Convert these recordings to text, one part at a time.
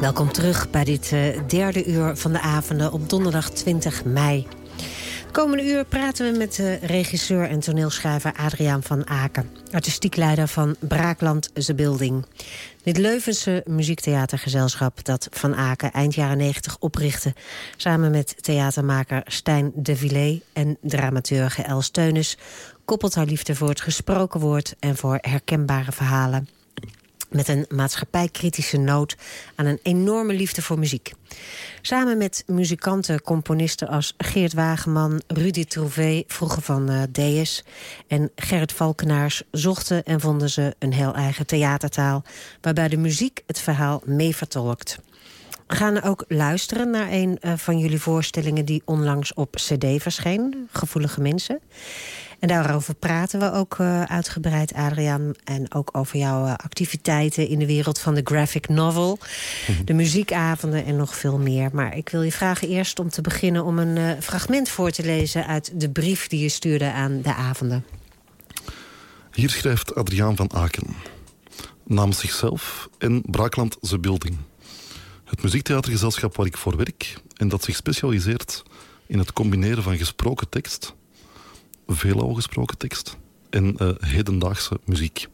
Welkom terug bij dit uh, derde uur van de avonden op donderdag 20 mei. De komende uur praten we met de regisseur en toneelschrijver Adriaan van Aken. Artistiek leider van Braakland The Building. Dit Leuvense muziektheatergezelschap dat Van Aken eind jaren 90 oprichtte... samen met theatermaker Stijn de Villet en dramaturge Els Teunis... koppelt haar liefde voor het gesproken woord en voor herkenbare verhalen met een maatschappijkritische noot aan een enorme liefde voor muziek. Samen met muzikanten, componisten als Geert Wageman, Rudy Trouvé, vroeger van uh, Deus... en Gerrit Valkenaars zochten en vonden ze een heel eigen theatertaal... waarbij de muziek het verhaal mee vertolkt. We gaan ook luisteren naar een uh, van jullie voorstellingen... die onlangs op cd verscheen, Gevoelige Mensen... En daarover praten we ook uh, uitgebreid, Adriaan. En ook over jouw uh, activiteiten in de wereld van de graphic novel. Mhm. De muziekavonden en nog veel meer. Maar ik wil je vragen eerst om te beginnen om een fragment voor te lezen... uit de brief die je stuurde aan de avonden. Hier schrijft Adriaan van Aken. Namens zichzelf en Braakland The Building. Het muziektheatergezelschap waar ik voor werk... en dat zich specialiseert in het combineren van gesproken tekst veelal gesproken tekst en uh, hedendaagse muziek.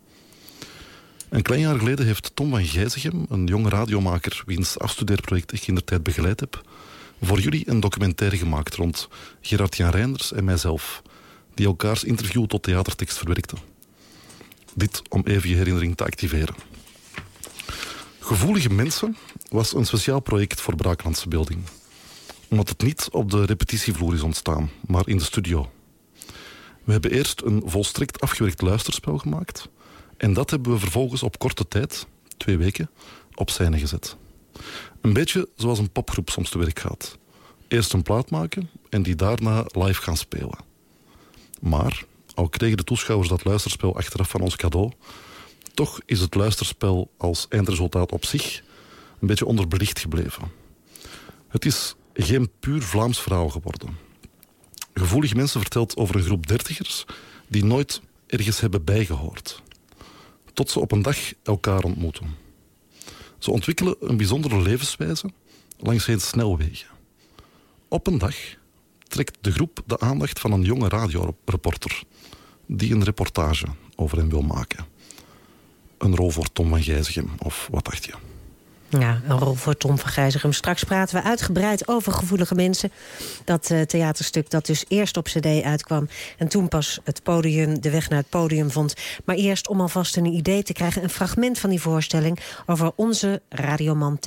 Een klein jaar geleden heeft Tom van Gijzegem, een jonge radiomaker wiens afstudeerproject ik in de tijd begeleid heb, voor jullie een documentaire gemaakt rond Gerard-Jan Reinders en mijzelf, die elkaars interview tot theatertekst verwerkten. Dit om even je herinnering te activeren. Gevoelige Mensen was een speciaal project voor Braaklandse Beelding. Omdat het niet op de repetitievloer is ontstaan, maar in de studio. We hebben eerst een volstrekt afgewerkt luisterspel gemaakt. En dat hebben we vervolgens op korte tijd, twee weken, op scène gezet. Een beetje zoals een popgroep soms te werk gaat. Eerst een plaat maken en die daarna live gaan spelen. Maar, al kregen de toeschouwers dat luisterspel achteraf van ons cadeau... toch is het luisterspel als eindresultaat op zich een beetje onderbelicht gebleven. Het is geen puur Vlaams verhaal geworden gevoelige mensen vertelt over een groep dertigers... die nooit ergens hebben bijgehoord. Tot ze op een dag elkaar ontmoeten. Ze ontwikkelen een bijzondere levenswijze langs een snelwegen. Op een dag trekt de groep de aandacht van een jonge radioreporter... die een reportage over hem wil maken. Een rol voor Tom van Gijzegem, of wat dacht je? Ja, een rol voor Tom van Gijzigem. Straks praten we uitgebreid over gevoelige mensen. Dat uh, theaterstuk dat dus eerst op cd uitkwam... en toen pas het podium, de weg naar het podium vond. Maar eerst om alvast een idee te krijgen... een fragment van die voorstelling over onze radioman.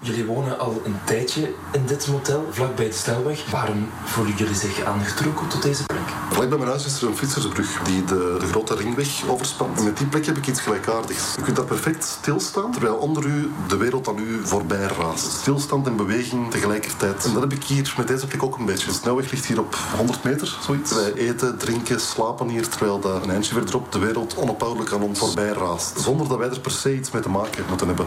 Jullie wonen al een tijdje in dit motel, vlakbij de Stelweg. Waarom voelen jullie zich aangetrokken tot deze plek? Vlak bij mijn huis is er een fietsersbrug die de, de grote ringweg overspant. Met die plek heb ik iets gelijkaardigs. Je kunt daar perfect stilstaan, terwijl onder u de wereld aan u voorbij raast. Stilstand en beweging tegelijkertijd. En dat heb ik hier met deze plek ook een beetje. De snelweg ligt hier op 100 meter, zoiets. Wij eten, drinken, slapen hier, terwijl daar een eindje verderop de wereld onophoudelijk aan ons voorbij raast. Zonder dat wij er per se iets mee te maken moeten hebben.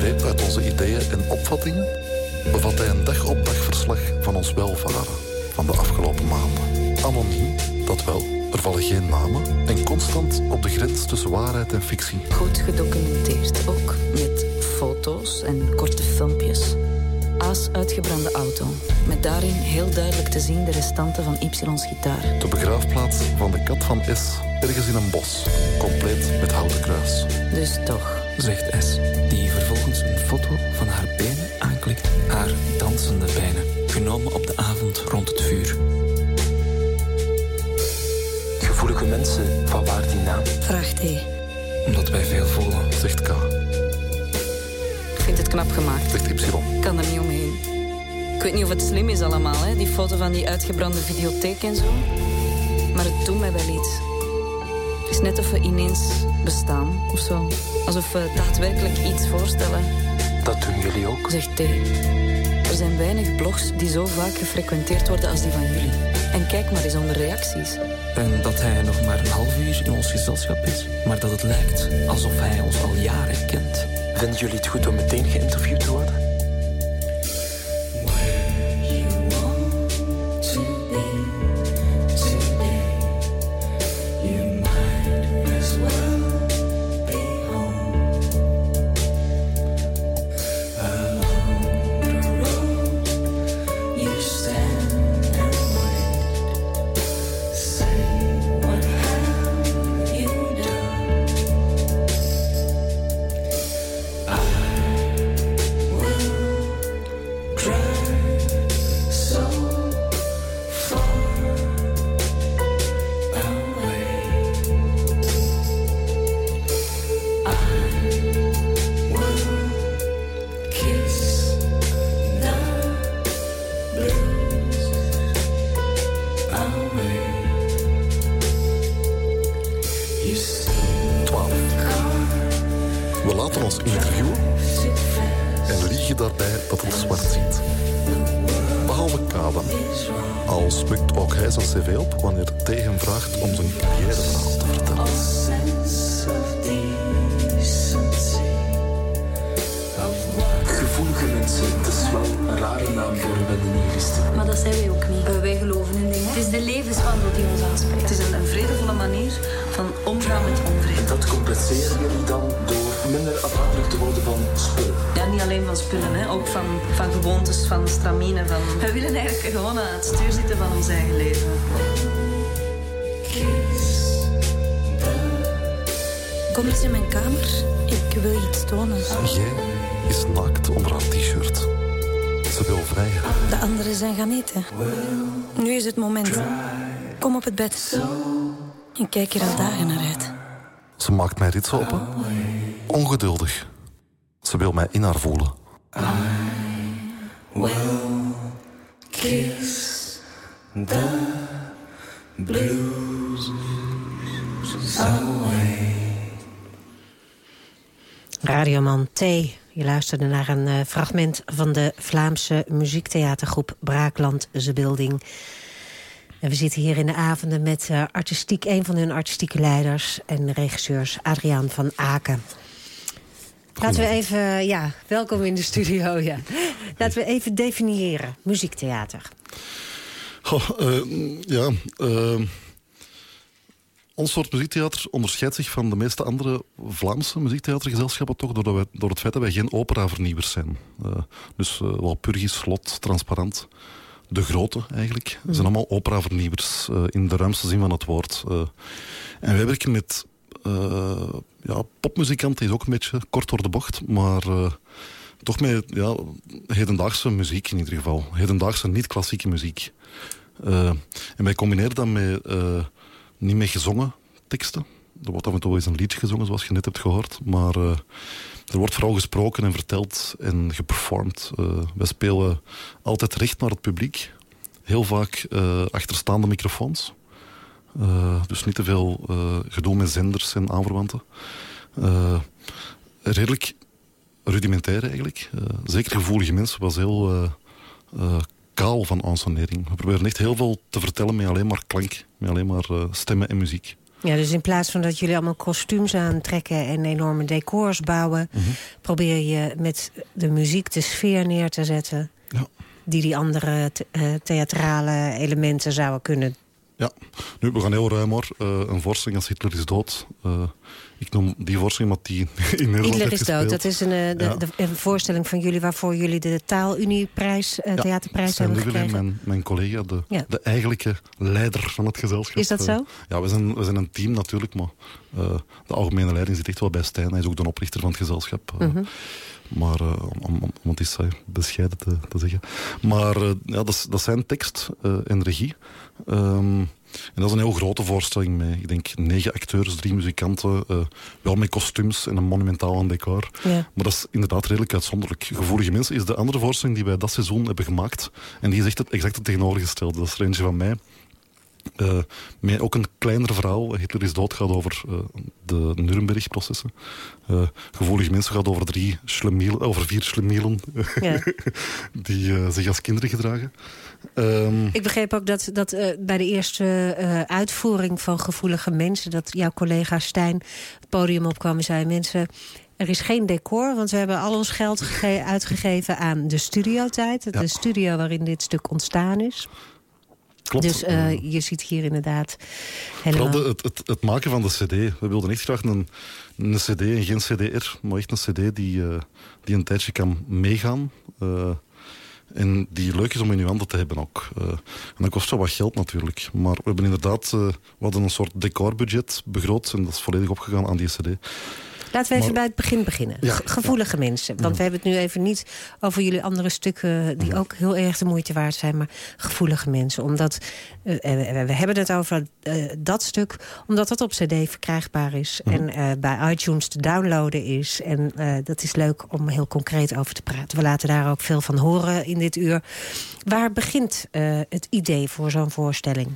Greep uit onze ideeën en opvattingen... bevat hij een dag-op-dag verslag van ons welvaren van de afgelopen maanden. Anoniem, dat wel, er vallen geen namen... en constant op de grens tussen waarheid en fictie. Goed gedocumenteerd, ook met foto's en korte filmpjes. A's uitgebrande auto. Met daarin heel duidelijk te zien de restanten van Ypsilon's gitaar. De begraafplaats van de kat van S, ergens in een bos. Compleet met houten kruis. Dus toch. Zegt S, die vervolgens een foto van haar benen aanklikt. Haar dansende benen, genomen op de avond rond het vuur. Gevoelige mensen, van waar die naam? Vraag T. Omdat wij veel voelen. Zegt K. Ik vind het knap gemaakt. Zegt Y. Ik kan er niet omheen. Ik weet niet of het slim is allemaal, hè? die foto van die uitgebrande videotheek en zo. Maar het doet mij wel iets. Het is net of we ineens bestaan of zo. Alsof we daadwerkelijk iets voorstellen, Dat doen jullie ook. zegt T. Er zijn weinig blogs die zo vaak gefrequenteerd worden als die van jullie. En kijk maar eens onder reacties. En dat hij nog maar een half uur in ons gezelschap is. Maar dat het lijkt alsof hij ons al jaren kent. Vinden jullie het goed om meteen geïnterviewd te worden? Mensen, het is wel een rare naam voor een wendenieriste. Maar dat zijn wij ook niet. Eh, wij geloven in dingen. Het is de levenswandel die ons aanspreekt. Het is een, een vredevolle manier van omgaan met onvrede. Dat compenseren jullie dan door minder afhankelijk te worden van spullen. Ja, niet alleen van spullen, hè. ook van, van gewoontes, van stramine. Van... We willen eigenlijk gewoon aan het stuur zitten van ons eigen leven. Kom eens in mijn kamer. Ik wil je iets tonen. Jij is naakt onder haar t-shirt. Ze wil vrijen. De anderen zijn gaan eten. Nu is het moment. Kom op het bed. Ik kijk er al dagen naar uit. Ze maakt mij rits open. Ongeduldig. Ze wil mij in haar voelen. Radioman T. Je luisterde naar een eh, fragment van de Vlaamse muziektheatergroep Braakland The Building. En we zitten hier in de avonden met eh, artistiek, een van hun artistieke leiders en regisseurs, Adriaan van Aken. Laten we even, ja, welkom in de studio. Ja. Laten we even definiëren, muziektheater. Eh, ja, eh, ons soort muziektheater onderscheidt zich van de meeste andere Vlaamse muziektheatergezelschappen toch door, wij, door het feit dat wij geen operavernieuwers zijn. Eh, dus uh, Walpurgis, Slot, Transparant, De Grote eigenlijk, mm. zijn allemaal operavernieuwers uh, in de ruimste zin van het woord. En wij werken met ja, popmuzikanten, is ook een beetje kort door de bocht, maar toch met ja, hedendaagse muziek in ieder geval. Hedendaagse niet-klassieke muziek. en wij combineren dat met niet met gezongen teksten. Er wordt af en toe eens een liedje gezongen, zoals je net hebt gehoord. Maar uh, er wordt vooral gesproken en verteld en geperformd. Uh, wij spelen altijd recht naar het publiek. Heel vaak uh, achterstaande microfoons. dus niet te veel gedoe met zenders en aanverwanten. redelijk rudimentair eigenlijk. zeker gevoelige mensen was heel kaal van ensonering. We proberen echt heel veel te vertellen met alleen maar klank. Met alleen maar uh, stemmen en muziek. Ja, dus in plaats van dat jullie allemaal kostuums aantrekken... en enorme decors bouwen... Mm -hmm. probeer je met de muziek de sfeer neer te zetten... Ja. die die andere uh, theatrale elementen zouden kunnen Ja, nu, we gaan heel ruim hoor. Uh, een voorstelling als Hitler is dood. Ik noem die voorstelling, maar die in Nederland Hitler is dood, dat is een, uh, de, voorstelling van jullie... waarvoor jullie de Taalunieprijs, uh, ja, theaterprijs hebben gekregen. Mijn, mijn collega, de, ja. de eigenlijke leider van het gezelschap. Is dat zo? ja, we zijn, we zijn een team natuurlijk, maar de algemene leiding zit echt wel bij Stijn. Hij is ook de oprichter van het gezelschap. Mm -hmm. Maar uh, om, om, om, het eens bescheiden te, te zeggen. Maar ja, dat, dat zijn tekst en regie. Um, en dat is een heel grote voorstelling met, ik denk, negen acteurs, drie muzikanten. Uh, wel met kostuums en een monumentaal decor. Ja. Maar dat is inderdaad redelijk uitzonderlijk. Gevoelige Mensen is de andere voorstelling die wij dat seizoen hebben gemaakt. En die is echt het exact het tegenovergestelde. Dat is er eentje van mij. Uh, met ook een kleinere verhaal. Hitler is dood gaat over uh, de Nuremberg-processen. Uh, gevoelige mensen gaat over, drie over vier schlemielen ja. die zich als kinderen gedragen. Um, Ik begreep ook dat, dat bij de eerste uitvoering van gevoelige mensen... dat jouw collega Stijn het podium opkwam en zei... mensen, er is geen decor, want we hebben al ons geld uitgegeven aan de studiotijd. Ja. De studio waarin dit stuk ontstaan is. Klopt. Dus uh, je ziet hier inderdaad helemaal... Het, het, het, maken van de cd. We wilden echt graag een, een cd en geen cdr, maar echt een cd die, uh, die een tijdje kan meegaan. Uh, en die leuk is om in je handen te hebben ook. en dat kost wel wat geld natuurlijk. Maar we hebben inderdaad... we hadden een soort decorbudget begroot en dat is volledig opgegaan aan die cd. Laten we even bij het begin beginnen. Gevoelige mensen. Want we hebben het nu even niet over jullie andere stukken... die ook heel erg de moeite waard zijn. Maar gevoelige mensen. Omdat, uh, we hebben het over uh, dat stuk... omdat dat op cd verkrijgbaar is. En uh, bij iTunes te downloaden is. En dat is leuk om heel concreet over te praten. We laten daar ook veel van horen in dit uur. Waar begint het idee voor zo'n voorstelling?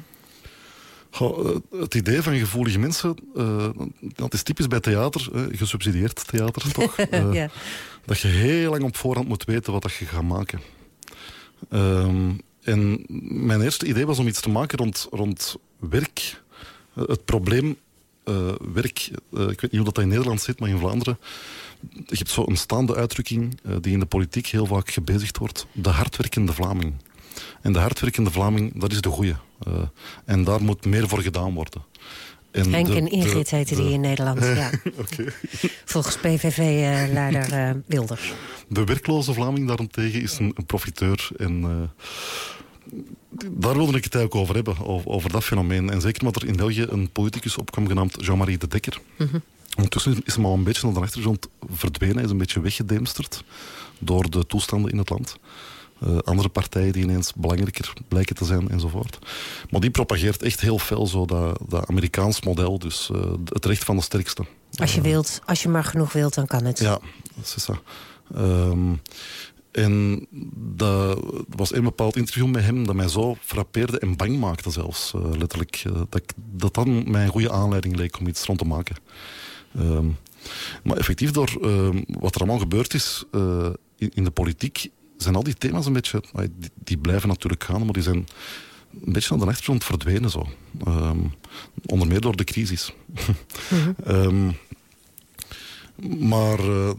Goh, het idee van gevoelige mensen, uh, dat is typisch bij theater, gesubsidieerd theater toch? Uh, ja. Dat je heel lang op voorhand moet weten wat dat je gaat maken. Um, en mijn eerste idee was om iets te maken rond, rond werk. het probleem werk, ik weet niet hoe dat in Nederland zit, maar in Vlaanderen... Je hebt zo'n staande uitdrukking die in de politiek heel vaak gebezigd wordt. De hardwerkende Vlaming. En de hardwerkende Vlaming, dat is de goeie. Uh, en daar moet meer voor gedaan worden. En Henk de, en Ingrid de, heten die in Nederland, ja. okay. Volgens PVV-leider uh, uh, Wilders. De werkloze Vlaming daarentegen is een, een profiteur. En daar wilde ik het eigenlijk over hebben, over, over, dat fenomeen. En zeker omdat er in België een politicus opkwam genaamd Jean-Marie de Dekker. Mm -hmm. Ondertussen is hem al een beetje naar de achtergrond verdwenen. Hij is een beetje weggedemsterd door de toestanden in het land. Uh, andere partijen die ineens belangrijker blijken te zijn enzovoort. Maar die propageert echt heel fel zo dat, dat Amerikaans model, dus uh, het recht van de sterkste. Als je wilt, als je maar genoeg wilt, dan kan het. Ja, dat is dat. Um, en dat was een bepaald interview met hem dat mij zo frappeerde en bang maakte zelfs, uh, letterlijk. dat, dat dan mij een goede aanleiding leek om iets rond te maken. Um, maar effectief door uh, wat er allemaal gebeurd is uh, in, in, de politiek zijn al die thema's een beetje... Die, die, blijven natuurlijk gaan, maar die zijn een beetje aan de achtergrond verdwenen. Zo. Um, onder meer door de crisis. Mm um, maar uh,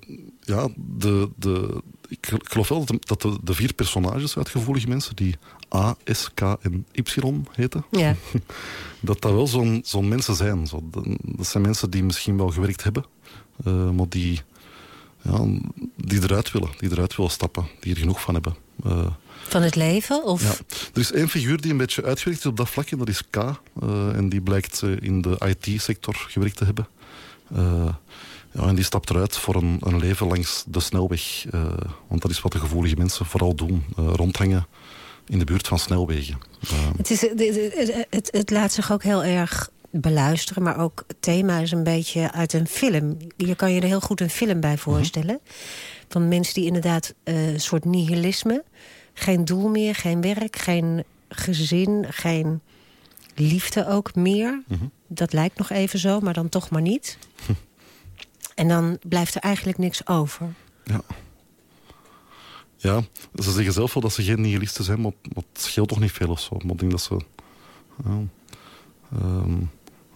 ja, de, de, ik geloof wel dat, de, dat de, de, vier personages uit Gevoelige Mensen... die A, S, K en Y heten... Ja. dat dat wel zo'n zo'n mensen zijn. Zo, dat zijn mensen die misschien wel gewerkt hebben... Uh, maar die ja, die eruit willen, die eruit willen stappen, die er genoeg van hebben. Uh, van het leven? Of? Ja. Er is één figuur die een beetje uitgewerkt is op dat vlakje, dat is K. Uh, en die blijkt uh, in de IT-sector gewerkt te hebben. ja, en die stapt eruit voor een, een leven langs de snelweg. want dat is wat de gevoelige mensen vooral doen. rondhangen in de buurt van snelwegen. het, is, het, het, het laat zich ook heel erg beluisteren. Maar ook het thema is een beetje uit een film. Je kan je er heel goed een film bij voorstellen. Van mensen die inderdaad uh, een soort nihilisme... geen doel meer, geen werk, geen gezin, geen liefde ook meer. Mhm. Dat lijkt nog even zo, maar dan toch maar niet. En dan blijft er eigenlijk niks over. Ja. Ja, ze zeggen zelf wel dat ze geen nihilisten zijn, maar, het scheelt toch niet veel of zo. Maar ik denk dat ze... Ja, um,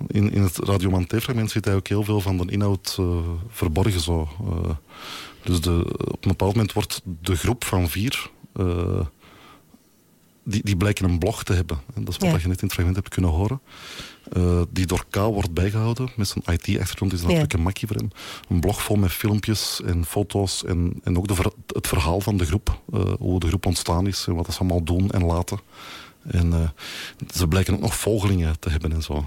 in, in het Radio fragment zit eigenlijk heel veel van de inhoud uh, verborgen. Zo. Uh, dus de, op een bepaald moment wordt de groep van vier... Uh, die, die blijken een blog te hebben. En dat is wat je net in het fragment hebt kunnen horen. Die door K wordt bijgehouden. Met zijn IT-achtergrond is dat natuurlijk een makkie voor hem. Een blog vol met filmpjes en foto's. En, en ook de, het verhaal van de groep. Hoe de groep ontstaan is en wat ze allemaal doen en laten. En uh, ze blijken ook nog volgelingen te hebben en zo.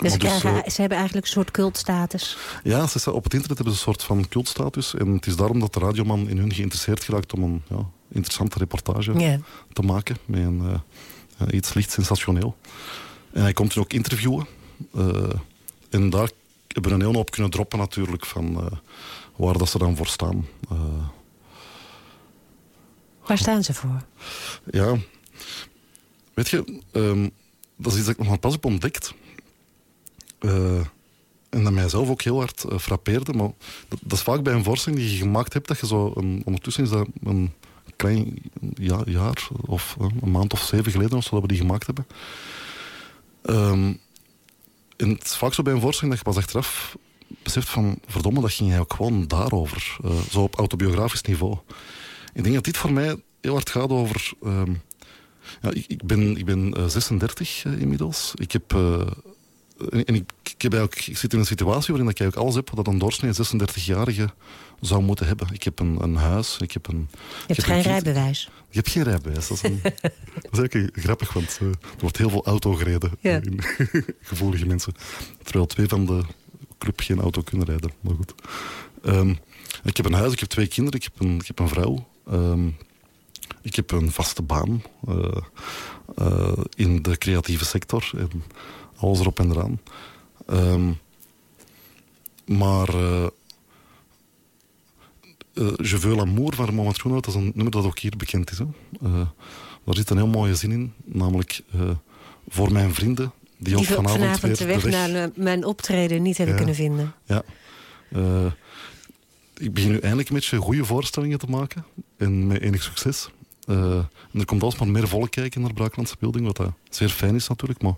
Dus, dus ze hebben eigenlijk een soort cultstatus. Ja, ze, op het internet hebben ze een soort van cultstatus. En het is daarom dat de radioman in hun geïnteresseerd geraakt om een ja, interessante reportage te maken. Met een, iets licht sensationeel. En hij komt er ook interviewen. Uh, en daar hebben we een hele hoop kunnen droppen natuurlijk van waar dat ze dan voor staan. Waar staan ze voor? Ja, weet je, um, dat is iets dat ik nog maar pas heb ontdekt. en dat mijzelf ook heel hard frappeerde. Maar dat, is vaak bij een voorstelling die je gemaakt hebt, dat je zo een, ondertussen is dat een klein ja, jaar of een maand of zeven geleden of zo dat we die gemaakt hebben. Um, en het is vaak zo bij een voorstelling dat je pas achteraf beseft van... verdomme, dat ging ook gewoon daarover. Zo op autobiografisch niveau. Ik denk dat dit voor mij heel hard gaat over... Um, ja, ik, ik, ben, ik ben uh, 36 uh, inmiddels. Ik heb... Uh, en ik, ik, heb ik zit in een situatie waarin ik alles heb wat een doorsnee 36-jarige zou moeten hebben. Ik heb een, een huis, ik heb een... Je hebt geen rijbewijs? Je hebt geen rijbewijs. Dat is, een, dat is grappig, want er wordt heel veel auto gereden. Ja. In gevoelige mensen. Terwijl twee van de club geen auto kunnen rijden. Maar goed. Um, ik heb een huis, ik heb twee kinderen, ik heb een, ik heb een vrouw. Um, ik heb een vaste baan uh, uh, in de creatieve sector. En alles erop en eraan. Um, maar uh, Je veux l'amour van Raymond Groenhout, dat is een nummer dat ook hier bekend is. Hè. Daar zit een heel mooie zin in, namelijk voor mijn vrienden die, die vanavond, vanavond de weg, de weg naar mijn optreden niet hebben ja, kunnen vinden. Ja. Ik begin nu eindelijk een beetje goede voorstellingen te maken en met enig succes. en er komt alsmaar meer volk kijken naar Braaklandse Beelding, wat dat zeer fijn is natuurlijk. Maar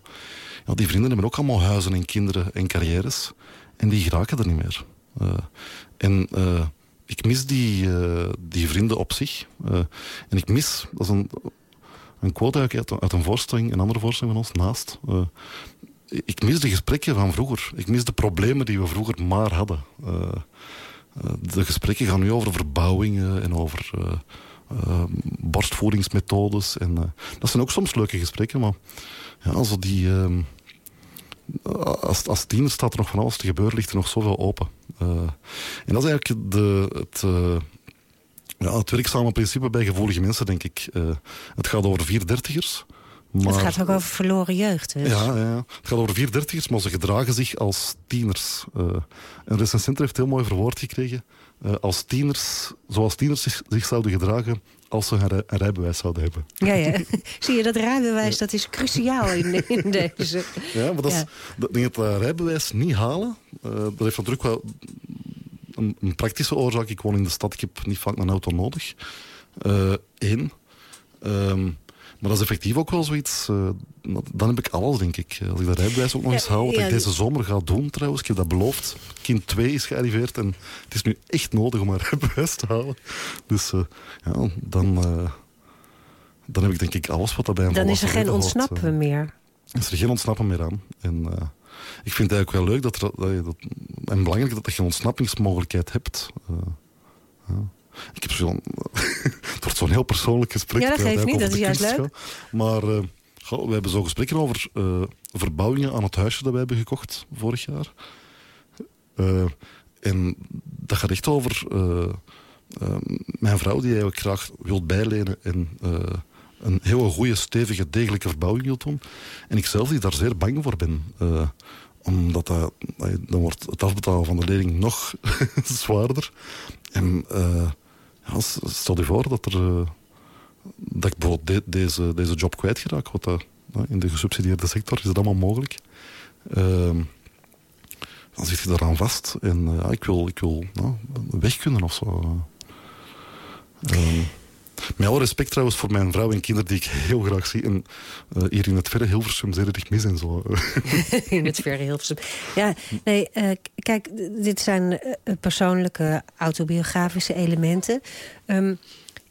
ja, die vrienden hebben ook allemaal huizen en kinderen en carrières. En die geraken er niet meer. en ik mis die, die vrienden op zich. En ik mis, dat is een, een quote uit, uit een voorstelling, een andere voorstelling van ons, naast. Ik mis de gesprekken van vroeger. Ik mis de problemen die we vroeger maar hadden. De gesprekken gaan nu over verbouwingen en over borstvoedingsmethodes. En, dat zijn ook soms leuke gesprekken, maar ja, also die ehm, als, als staat er nog van alles te gebeuren, ligt er nog zoveel open. En dat is eigenlijk de, het, ja, werkzame principe bij gevoelige mensen, denk ik. Het gaat over vierdertigers. Maar, het gaat ook over verloren jeugd. Dus. Ja, ja, het gaat over vierdertigers, maar ze gedragen zich als tieners. een recensent heeft heel mooi verwoord gekregen. als tieners, zoals tieners zich, zich zouden gedragen als ze een, rijbewijs zouden hebben. Ja, ja. Zie je, dat rijbewijs dat is cruciaal in, in deze. Ja, maar dat is, dat, het rijbewijs niet halen, uh, dat heeft natuurlijk wel een, een, praktische oorzaak. Ik woon in de stad, ik heb niet vaak een auto nodig. Eén. Um, maar dat is effectief ook wel zoiets... Uh, dan heb ik alles, denk ik. Als ik dat rijbewijs ook nog eens haal, wat ik deze zomer ga doen trouwens. Ik heb dat beloofd. Kind 2 is gearriveerd en het is nu echt nodig om een rijbewijs te halen. Dus uh, ja, dan, uh, dan heb ik denk ik alles wat daarbij een Dan is er geen ontsnappen meer. Is er geen ontsnappen meer aan. En ik vind het eigenlijk wel leuk dat, er, dat en belangrijk dat je een ontsnappingsmogelijkheid hebt. Ja. Ik heb zo'n... het wordt zo'n heel persoonlijk gesprek. Ja, dat geeft niet, dat is juist leuk. Maar uh, we hebben zo gesprekken over uh, verbouwingen aan het huisje dat we hebben gekocht vorig jaar. Uh, en dat gaat echt over mijn vrouw die eigenlijk graag wil bijlenen en een heel goede, stevige, degelijke verbouwing wil doen. En ik zelf die daar zeer bang voor ben. omdat dat, dan wordt het afbetalen van de lening nog zwaarder. En stel je voor dat, er, uh, dat ik bijvoorbeeld de, deze, deze job kwijtraak. Wat dat, uh, in de gesubsidieerde sector is dat allemaal mogelijk. Ehm, dan zit je daaraan vast. En ja, ik wil, ik wil nou, weg kunnen of zo. Ehm, met alle respect trouwens voor mijn vrouw en kinderen die ik heel graag zie. En uh, hier in het verre Hilversum zeer ik mis en zo. in het verre Hilversum. Ja, nee, uh, kijk, dit zijn uh, persoonlijke autobiografische elementen. Um,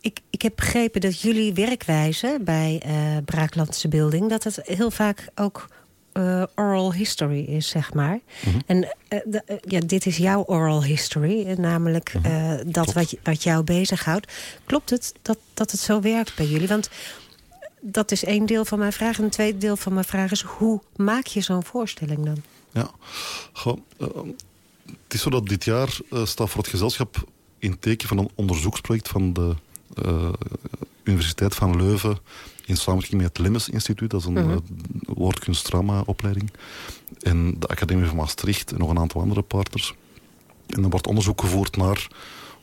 ik, ik heb begrepen dat jullie werkwijze bij uh, Braaklandse Building... dat het heel vaak ook uh, oral history is, zeg maar. Mhm. En uh, ja, dit is jouw oral history, namelijk Mhm. dat wat, wat jou bezighoudt. Klopt het dat, dat het zo werkt bij jullie? Want dat is één deel van mijn vraag. En een tweede deel van mijn vraag is... hoe maak je zo'n voorstelling dan? Ja, uh, het is zo dat dit jaar staat voor het gezelschap in teken van een onderzoeksproject van de Universiteit van Leuven in samenwerking met het Lemmes Instituut, dat is een Mhm. uh, woordkunstdrama-opleiding, en de Academie van Maastricht en nog een aantal andere partners. En er wordt onderzoek gevoerd naar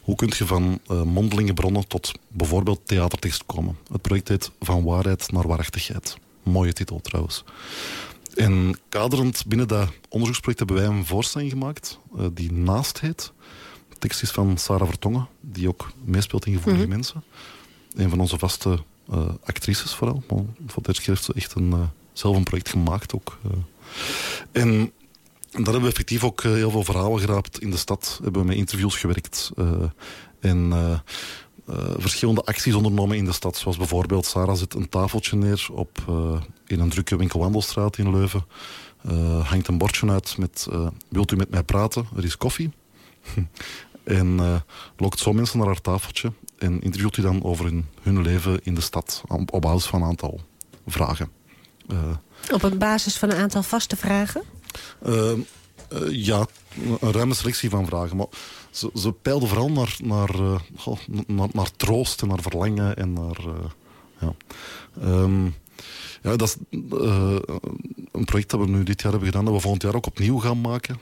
hoe kun je van uh, mondelinge bronnen tot bijvoorbeeld theatertekst komen. Het project heet Van waarheid naar waarachtigheid. Mooie titel trouwens. En kaderend binnen dat onderzoeksproject hebben wij een voorstelling gemaakt uh, die Naast heet. De tekst is van Sarah Vertongen, die ook meespeelt in Gevoelige Mhm. Mensen. Een van onze vaste actrices vooral. Maar voor de keer heeft ze echt een, uh, zelf een project gemaakt ook. uh. En daar hebben we effectief ook heel veel verhalen geraapt in de stad. Hebben we met interviews gewerkt. En verschillende acties ondernomen in de stad. Zoals bijvoorbeeld, Sarah zet een tafeltje neer op, in een drukke winkelwandelstraat in Leuven. Hangt een bordje uit met, wilt u met mij praten? Er is koffie. en lokt zo mensen naar haar tafeltje. En interviewt u dan over hun, hun leven in de stad. Op, op basis van een aantal vragen. Uh, op een basis van een aantal vaste vragen? Uh, ja, een ruime selectie van vragen. Maar ze, ze peilden vooral naar, naar, goh, naar, naar, troost en naar verlangen. En naar, ja. Um, ja, dat is een project dat we nu dit jaar hebben gedaan. Dat we volgend jaar ook opnieuw gaan maken.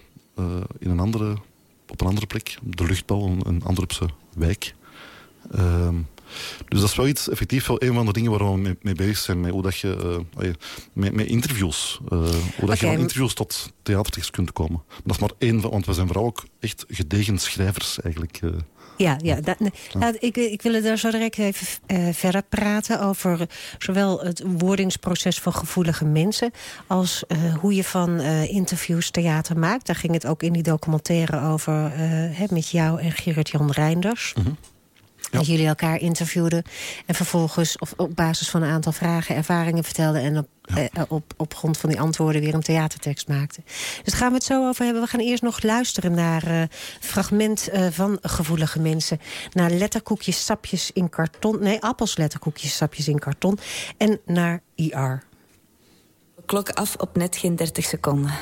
in een andere, op een andere plek. De luchtbal, een, een Antwerpse wijk. Um, dus dat is wel iets, effectief wel een van de dingen waar we mee, mee bezig zijn. Met hoe dat je, uh, met, met interviews. Uh, hoe dat okay. je van interviews tot theatertekst kunt komen. Dat is maar één van, want we zijn vooral ook echt gedegen schrijvers eigenlijk. Uh, ja, ja, dat, ik, ik wil daar zo direct even verder praten over zowel het wordingsproces van gevoelige mensen als hoe je van interviews theater maakt. Daar ging het ook in die documentaire over hè, met jou en Gerard-Jan Reinders. -hmm. Ja. Dat jullie elkaar interviewden en vervolgens of op basis van een aantal vragen ervaringen vertelden en op, ja. eh, op, op grond van die antwoorden weer een theatertekst maakten. Dus daar gaan we het zo over hebben. We gaan eerst nog luisteren naar een uh, fragment uh, van gevoelige mensen. Naar letterkoekjes, sapjes in karton. Nee, appels, letterkoekjes, sapjes in karton. En naar IR. Klok af op net geen 30 seconden.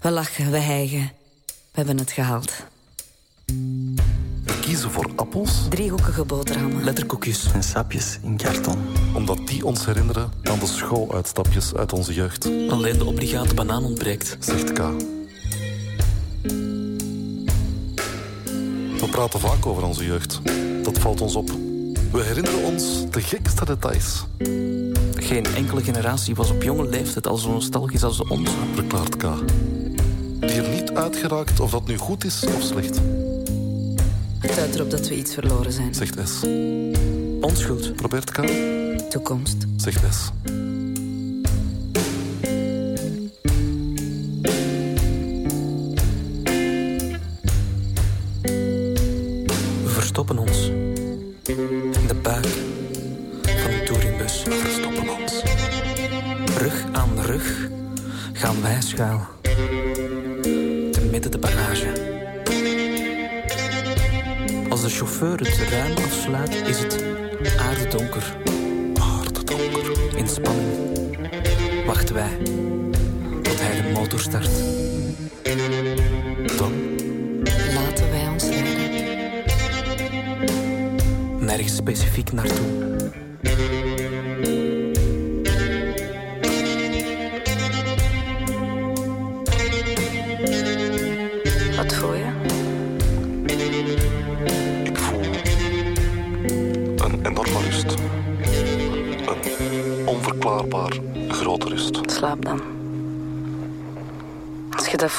We lachen, we hijgen. We hebben het gehaald. Kiezen voor appels. Driehoekige boterhammen. Letterkoekjes en sapjes in karton. Omdat die ons herinneren aan de schooluitstapjes uit onze jeugd. Alleen de obligate banaan ontbreekt. Zegt K. We praten vaak over onze jeugd. Dat valt ons op. We herinneren ons de gekste details. Geen enkele generatie was op jonge leeftijd al zo nostalgisch als de onze. Verklaart K. Die er niet uitgeraakt of dat nu goed is of slecht. Het duidt erop dat we iets verloren zijn. Zegt S. Onschuld. Probeert K. Toekomst. Zegt S. We verstoppen ons. In de buik van de touringbus. We verstoppen ons. Rug aan rug gaan wij schuil. Te midden de bagage. Als de chauffeur het ruim afsluit, is het aardedonker. Aardedonker. In spanning wachten wij tot hij de motor start. Dan laten wij ons rijden. Nergens specifiek naartoe.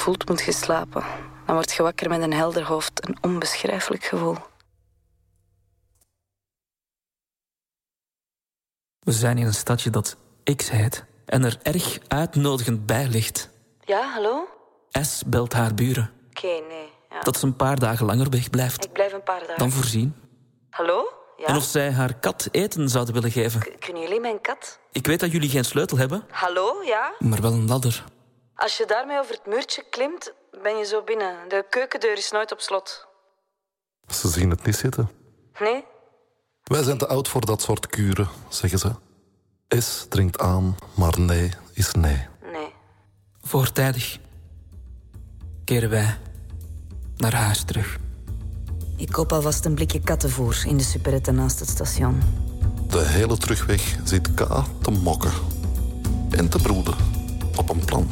Voelt, moet je slapen. Dan word je wakker met een helder hoofd, een onbeschrijfelijk gevoel. We zijn in een stadje dat X heet en er erg uitnodigend bij ligt. Ja, hallo? S belt haar buren. Oké, okay, nee. Ja. Dat ze een paar dagen langer wegblijft. Ik blijf een paar dagen. Dan voorzien. Hallo? Ja? En of zij haar kat eten zouden willen geven. K- kunnen jullie mijn kat? Ik weet dat jullie geen sleutel hebben, Hallo, ja? maar wel een ladder. Als je daarmee over het muurtje klimt, ben je zo binnen. De keukendeur is nooit op slot. Ze zien het niet zitten. Nee? Wij zijn te oud voor dat soort kuren, zeggen ze. S dringt aan, maar nee is nee. Nee. Voortijdig keren wij naar huis terug. Ik koop alvast een blikje kattenvoer in de superette naast het station. De hele terugweg zit K te mokken. En te broeden op een plan.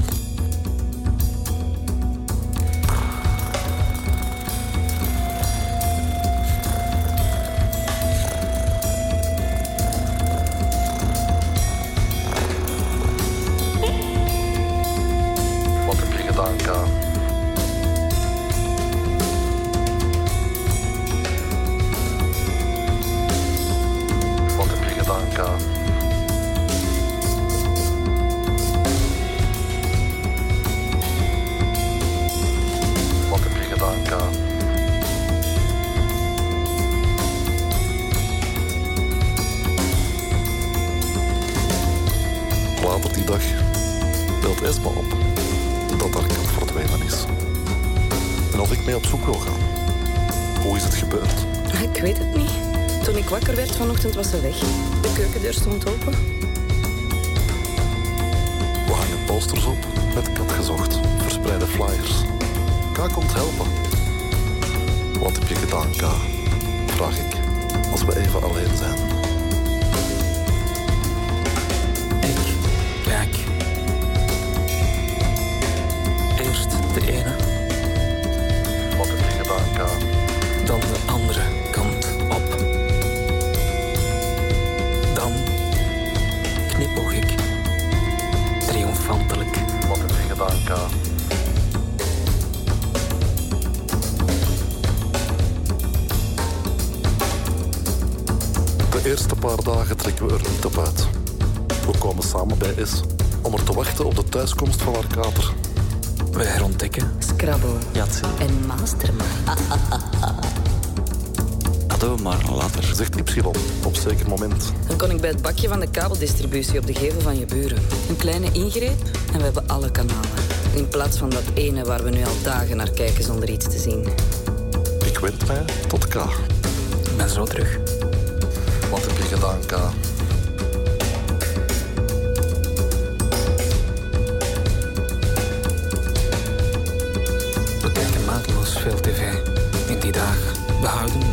Samen bij S om er te wachten op de thuiskomst van haar kater. Wij herontdekken Scrabble. Yatzy. En Mastermind. We maar ladder. Zegt Y op zeker moment. Dan kon ik bij het bakje van de kabeldistributie op de gevel van je buren. Een kleine ingreep en we hebben alle kanalen. In plaats van dat ene waar we nu al dagen naar kijken zonder iets te zien. Ik wend mij tot K. Ik ben zo terug. Wat heb je gedaan, K?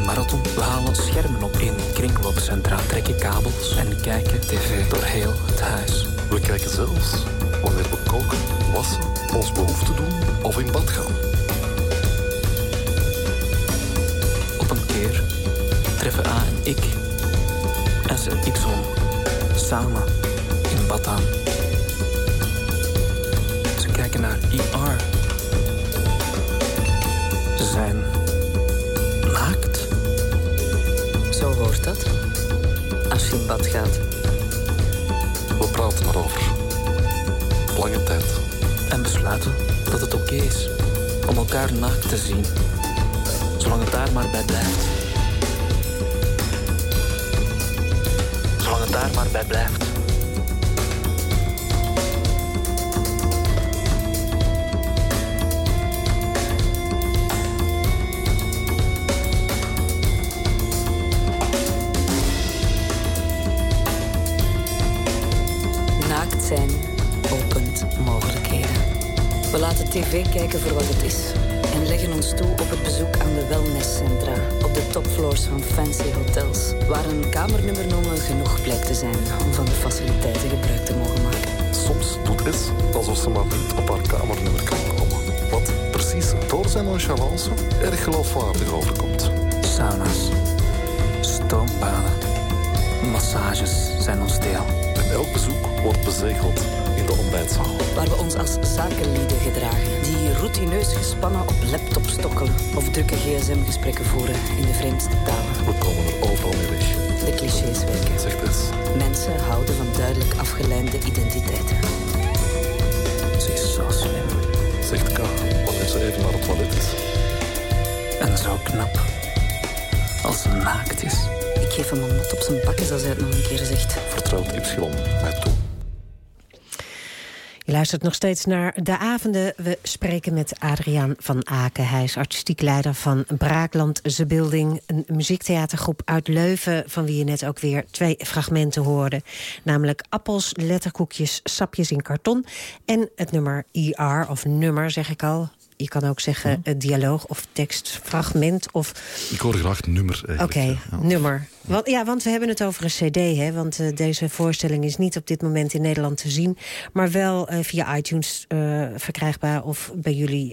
Een marathon. We halen schermen op in kringloopcentra, trekken kabels en kijken tv door heel het huis. We kijken zelfs wanneer we koken, wassen, ons behoefte doen of in bad gaan. Op een keer treffen A en ik en ze Y samen in bad aan. Ze kijken naar IR. In bad gaat. We praten erover. Lange tijd. En besluiten dat het oké is om elkaar naakt te zien. Zolang het daar maar bij blijft. Zolang het daar maar bij blijft. We laten tv kijken voor wat het is. En leggen ons toe op het bezoek aan de wellnesscentra. Op de topfloors van fancy hotels. Waar een kamernummer genoeg blijkt te zijn om van de faciliteiten gebruik te mogen maken. Soms doet S alsof ze maar niet op haar kamernummer kan komen. Wat precies door zijn nonchalance erg geloofwaardig overkomt. Sauna's, stoombaden, massages zijn ons deel. En elk bezoek wordt bezegeld in de ontbijtzaal. Waar we ons als zakenlieden gedragen. Die routineus gespannen op laptop stokkelen. Of drukke gsm-gesprekken voeren in de vreemdste talen. We komen er overal mee weg, De clichés werken. zegt S. Mensen houden van duidelijk afgeleide identiteiten. Ze is zo slim Zegt K wanneer ze even naar het toilet is. en zo knap. Als ze naakt is. Ik geef hem een mot op zijn bakkes als hij het nog een keer zegt. Vertrouwt Ypsilon mij toe. Luistert nog steeds naar De Avonden. We spreken met Adriaan van Aken. Hij is artistiek leider van Braakland The Building. Een muziektheatergroep uit Leuven... van wie je net ook weer twee fragmenten hoorde. Namelijk Appels, Letterkoekjes, Sapjes in Karton... en het nummer ER, of nummer zeg ik al... Je kan ook zeggen uh, dialoog of tekstfragment. Of... Ik hoor graag nummer Oké, okay, ja. nummer. Want, ja, want we hebben het over een cd. Hè? Want uh, deze voorstelling is niet op dit moment in Nederland te zien. Maar wel uh, via iTunes verkrijgbaar. Of bij jullie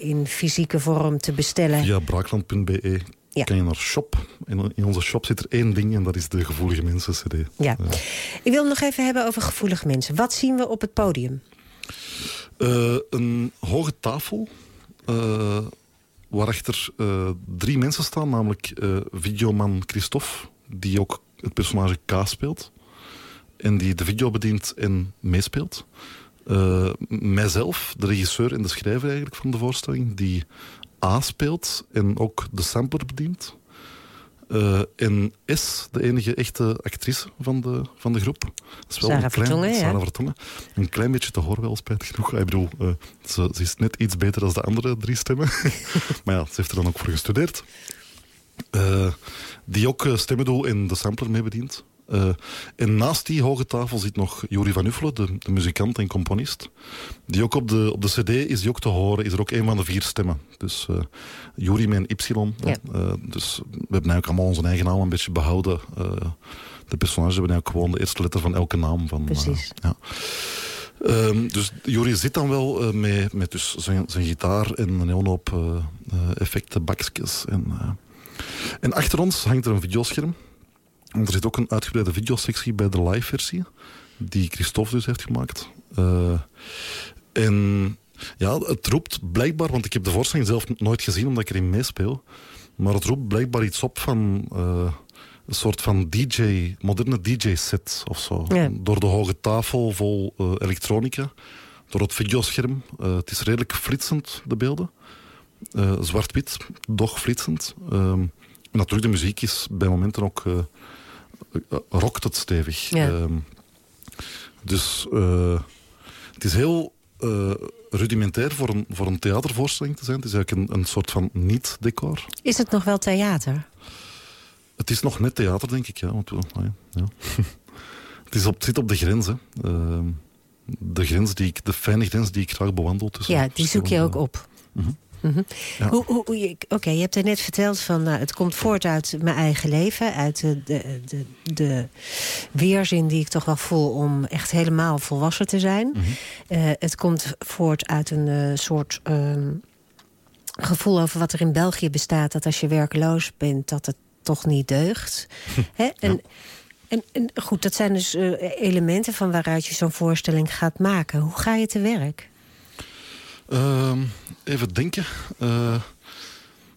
in fysieke vorm te bestellen. Via braakland.be ja. kan je naar shop. En in onze shop zit er één ding en dat is de Gevoelige Mensen CD. Ja. Ik wil het nog even hebben over Gevoelige Mensen. Wat zien we op het podium? Uh, een hoge tafel uh, waarachter uh, drie mensen staan, namelijk videoman Christophe, die ook het personage K speelt en die de video bedient en meespeelt. mijzelf, de regisseur en de schrijver eigenlijk van de voorstelling, die A speelt en ook de sampler bedient. Uh, en is de enige echte actrice van de, van de groep. Dat is wel Sarah Vertongen, ja. Sarah Vertongen. Een klein beetje te horen wel, spijtig genoeg. Ik bedoel, uh, ze, ze, is net iets beter dan de andere drie stemmen. maar ja, ze heeft er dan ook voor gestudeerd. Uh, die ook stemmen doet en de sampler mee bedient. Uh, en naast die hoge tafel zit nog Juri van Uffelen, de, de, muzikant en componist. Die ook op de, op de cd is die ook te horen, is er ook een van de vier stemmen. Dus uh, Juri met een Y. Ja. Uh, dus we hebben eigenlijk allemaal onze eigen naam een beetje behouden. de personages hebben eigenlijk gewoon de eerste letter van elke naam. Van, Precies. ja. Um, dus Juri zit dan wel uh, met, met dus zijn, zijn gitaar en een hele hoop uh, effecten, bakjes. En, en achter ons hangt er een videoscherm. En er zit ook een uitgebreide videosectie bij de live versie. Die Christophe dus heeft gemaakt. Uh, en ja, het roept blijkbaar, want ik heb de voorstelling zelf nooit gezien omdat ik erin meespeel. Maar het roept blijkbaar iets op van uh, een soort van DJ, moderne DJ-set of zo. Ja. Door de hoge tafel vol uh, elektronica. Door het videoscherm. het is redelijk flitsend, de beelden. Zwart-wit, doch flitsend. natuurlijk, de muziek is bij momenten ook rokt het stevig. Ja. Uh, dus uh, het is heel uh, rudimentair voor een, voor een theatervoorstelling te zijn. Het is eigenlijk een, een soort van niet-decor. Is het nog wel theater? Het is nog net theater, denk ik. Ja, want, ja, ja. het, is op, het zit op de grens. Hè. Uh, de, grens die ik, de fijne grens die ik graag bewandel. Ja, die zoek je ook op. Uh -huh. Mm -hmm. ja. Oké, je hebt er net verteld van nou, het komt voort uit mijn eigen leven. Uit de, de, de, de, weerzin die ik toch wel voel om echt helemaal volwassen te zijn. Mm -hmm. uh, het komt voort uit een uh, soort um, gevoel over wat er in België bestaat. Dat als je werkloos bent, dat het toch niet deugt. Hè? En, ja. en, en, goed, dat zijn dus uh, elementen van waaruit je zo'n voorstelling gaat maken. Hoe ga je te werk? Uh, even denken. Uh,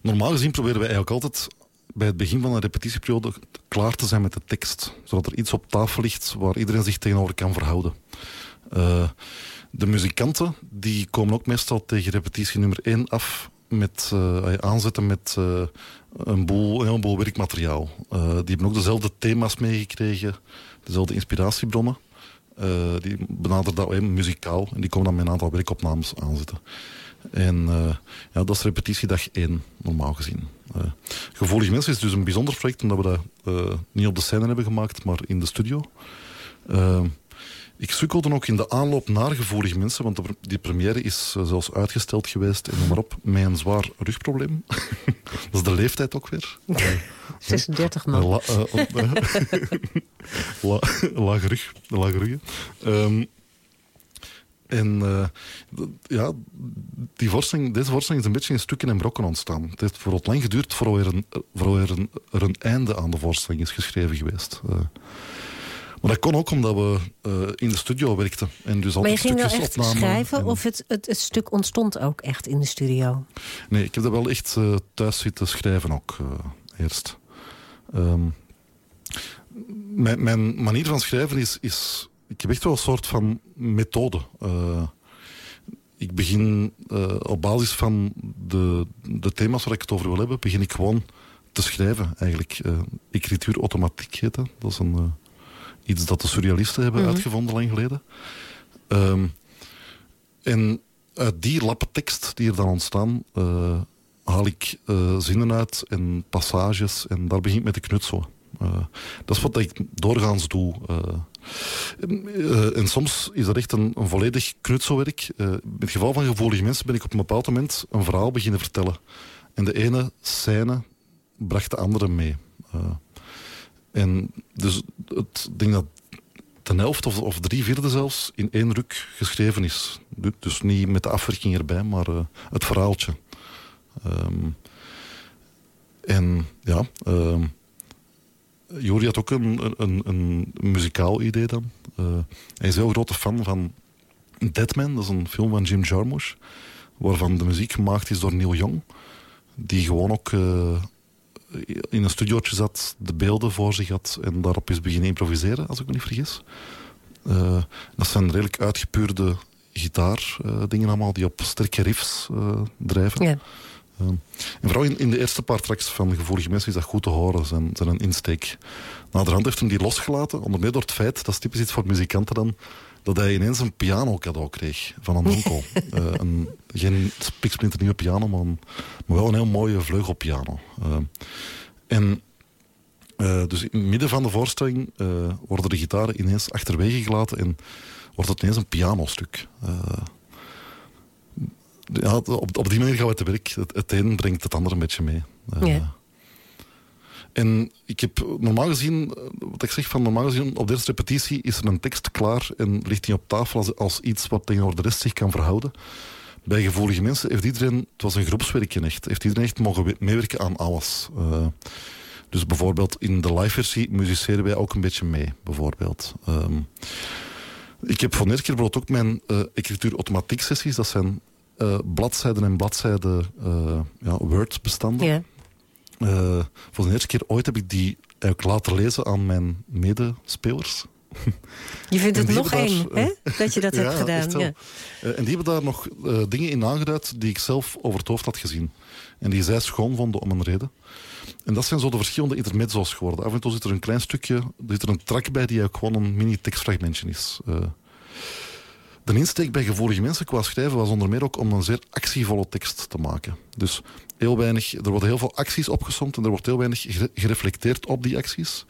normaal gezien proberen wij eigenlijk altijd bij het begin van een repetitieperiode klaar te zijn met de tekst. Zodat er iets op tafel ligt waar iedereen zich tegenover kan verhouden. Uh, de muzikanten die komen ook meestal tegen repetitie nummer 1 af met uh, aanzetten met een, boel, een werkmateriaal. die hebben ook dezelfde thema's meegekregen, dezelfde inspiratiebronnen. Uh, die benaderen dat even muzikaal. En die komen dan met een aantal werkopnames aanzetten. En uh, ja, dat is repetitiedag 1, normaal gezien. Uh, Gevoelige Mensen is dus een bijzonder project... omdat we dat niet op de scène hebben gemaakt, maar in de studio. Ik sukkelde ook in de aanloop naar Gevoelige Mensen... want de, die première is zelfs uitgesteld geweest... en noem maar op, met een zwaar rugprobleem. dat is de leeftijd ook weer. 36 man. La, uh, La, lage rug. Lage ruggen. Um, en uh, ja, die voorstelling, deze voorstelling is een beetje in stukken en brokken ontstaan. Het heeft bijvoorbeeld lang geduurd voor er een, voor er een, er een einde aan de voorstelling is geschreven geweest. Uh, maar dat kon ook omdat we uh, in de studio werkten. En dus maar je ging wel echt schrijven en... of het, het, het, stuk ontstond ook echt in de studio? Nee, ik heb dat wel echt thuis zitten schrijven ook eerst. Um, mijn, mijn, manier van schrijven is, is... Ik heb echt wel een soort van methode. Ik begin op basis van de, de thema's waar ik het over wil hebben... begin ik gewoon te schrijven, eigenlijk. Uh, Écrituur automatiek heet dat. Dat is een, iets dat de surrealisten hebben mhm. uitgevonden lang geleden. Ehm, en uit die lappen tekst die er dan ontstaan, haal ik zinnen uit en passages en daar begin ik met te knutselen. dat is wat ik doorgaans doe. Uh, en soms is dat echt een, een volledig knutselwerk. In het geval van gevoelige mensen ben ik op een bepaald moment een verhaal beginnen vertellen. En de ene scène bracht de andere mee. En dus het ding dat ten helft of, of drie vierde zelfs in één ruk geschreven is. Dus niet met de afwerking erbij, maar het verhaaltje. Um, en ja... Uh, Jori had ook een, een, een muzikaal idee dan. Uh, hij is heel grote fan van Deadman, dat is een film van Jim Jarmusch, waarvan de muziek gemaakt is door Neil Young, die gewoon ook uh, in een studiootje zat, de beelden voor zich had en daarop is beginnen improviseren, als ik me niet vergis. Uh, dat zijn redelijk uitgepuurde gitaardingen allemaal, die op sterke riffs drijven. Ja. En vooral in, in, de eerste paar tracks van Gevoelige Mensen is dat goed te horen, zijn, zijn een insteek. Naderhand heeft hem die losgelaten, onder meer door het feit, dat is typisch iets voor muzikanten dan, dat hij ineens een piano cadeau kreeg van een onkel. uh, een, geen nieuwe piano, maar, een, maar, wel een heel mooie vleugelpiano. Uh, en uh, dus in het midden van de voorstelling worden de gitaren ineens achterwege gelaten en wordt het ineens een pianostuk. Ja, op, op die manier gaan we te werk. Het, het een brengt het ander een beetje mee. Ja. En ik heb normaal gezien, wat ik zeg van normaal gezien, op de eerste repetitie is er een tekst klaar en ligt die op tafel als, als iets wat tegenover de rest zich kan verhouden. Bij gevoelige mensen heeft iedereen, het was een groepswerkje echt, heeft iedereen echt mogen meewerken aan alles. Uh, dus bijvoorbeeld in de live versie musiceren wij ook een beetje mee, bijvoorbeeld. Um, ik heb van eerste keer ook mijn uh, écrituur automatiek sessies, dat zijn bladzijden en bladzijden ja, Word-bestanden. Uh, voor de eerste keer ooit heb ik die eigenlijk laten lezen aan mijn medespelers. Je vindt het nog eng, hè? Dat je dat hebt gedaan. Ja. en die hebben daar nog dingen in aangeduid die ik zelf over het hoofd had gezien. En die zij schoon vonden om een reden. En dat zijn zo de verschillende intermezzo's geworden. Af en toe zit er een klein stukje, er zit er een track bij die ook gewoon een mini-tekstfragmentje is. De insteek bij gevoelige mensen qua schrijven was onder meer ook om een zeer actievolle tekst te maken. Dus heel weinig, er worden heel veel acties opgesomd en er wordt heel weinig gereflecteerd op die acties.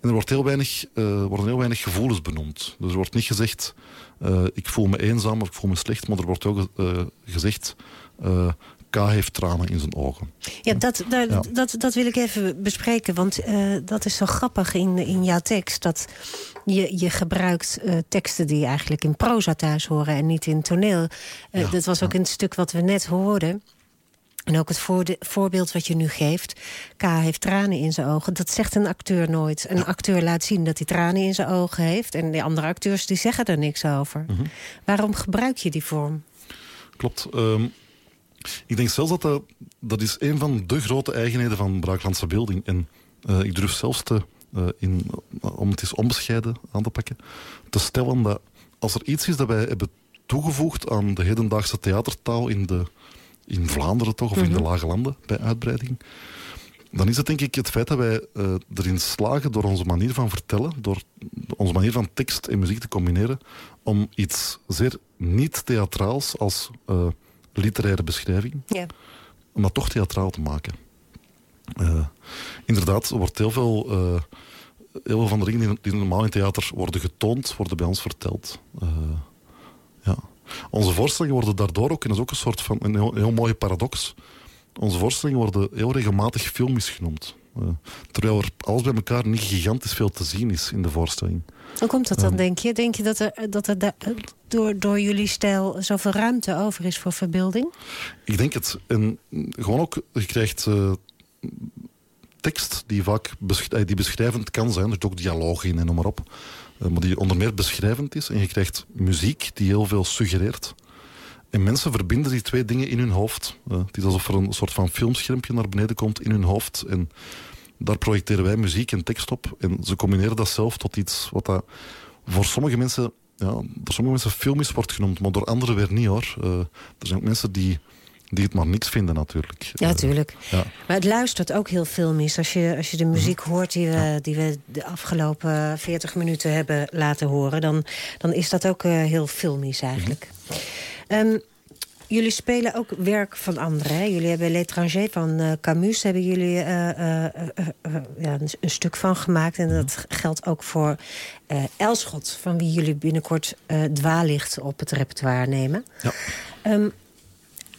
En er wordt heel weinig, uh, worden heel weinig gevoelens benoemd. Dus er wordt niet gezegd, uh, ik voel me eenzaam of ik voel me slecht, maar er wordt ook uh, gezegd, K heeft tranen in zijn ogen. Ja, dat, dat, dat, dat wil ik even bespreken. Want dat is zo grappig in, in jouw tekst. Dat je, je gebruikt teksten die eigenlijk in proza thuis horen en niet in toneel. Dat was ook ja. een stuk wat we net hoorden. En ook het voorbeeld wat je nu geeft. K heeft tranen in zijn ogen. Dat zegt een acteur nooit. Een acteur laat zien dat hij tranen in zijn ogen heeft. En de andere acteurs die zeggen er niks over. Mm -hmm. Waarom gebruik je die vorm? Klopt. Um, ik denk zelfs dat dat, dat is een van de grote eigenheden van Braaklandse beelding. En uh, ik durf zelfs te, uh, in, om het eens onbescheiden aan te pakken, te stellen dat als er iets is dat wij hebben toegevoegd aan de hedendaagse theatertaal in, de, in Vlaanderen toch, of in de mhm. Lage Landen bij uitbreiding, dan is het denk ik het feit dat wij uh, erin slagen door onze manier van vertellen, door onze manier van tekst en muziek te combineren, om iets zeer niet-theatraals als uh, literaire beschrijving. Ja. Om dat toch theatraal te maken. Uh, inderdaad, er wordt heel veel, heel veel van de dingen die, normaal in theater worden getoond, worden bij ons verteld. Onze voorstellingen worden daardoor ook, en dat is ook een soort van een heel, heel mooie paradox. Onze voorstellingen worden heel regelmatig filmisch genoemd. terwijl er alles bij elkaar niet gigantisch veel te zien is in de voorstelling. Hoe komt dat dan, denk je? Denk je dat er, dat er door, door jullie stijl zoveel ruimte over is voor verbeelding? Ik denk het. En gewoon ook, je krijgt uh, tekst die vaak beschrijvend, die beschrijvend kan zijn. Er zit ook dialoog in en noem maar op. Uh, maar die onder meer beschrijvend is. En je krijgt muziek die heel veel suggereert. En mensen verbinden die twee dingen in hun hoofd. Uh, het is alsof er een soort van filmschermpje naar beneden komt in hun hoofd. En daar projecteren wij muziek en tekst op. En ze combineren dat zelf tot iets wat dat voor sommige mensen, ja, door sommige mensen filmisch wordt genoemd, maar door anderen weer niet hoor. Uh, er zijn ook mensen die die het maar niks vinden natuurlijk. Ja, natuurlijk. ja. Maar het luistert ook heel filmisch. Als je, als je de muziek hoort die we, die we de afgelopen 40 minuten hebben laten horen... dan, dan is dat ook uh, heel filmisch eigenlijk. Um, jullie spelen ook werk van anderen. Hè? Jullie hebben L'étranger van uh, Camus... hebben jullie uh, ja, een, een, stuk van gemaakt. En dat geldt ook voor Elschot... van wie jullie binnenkort dwaallicht op het repertoire nemen. Ja. Um,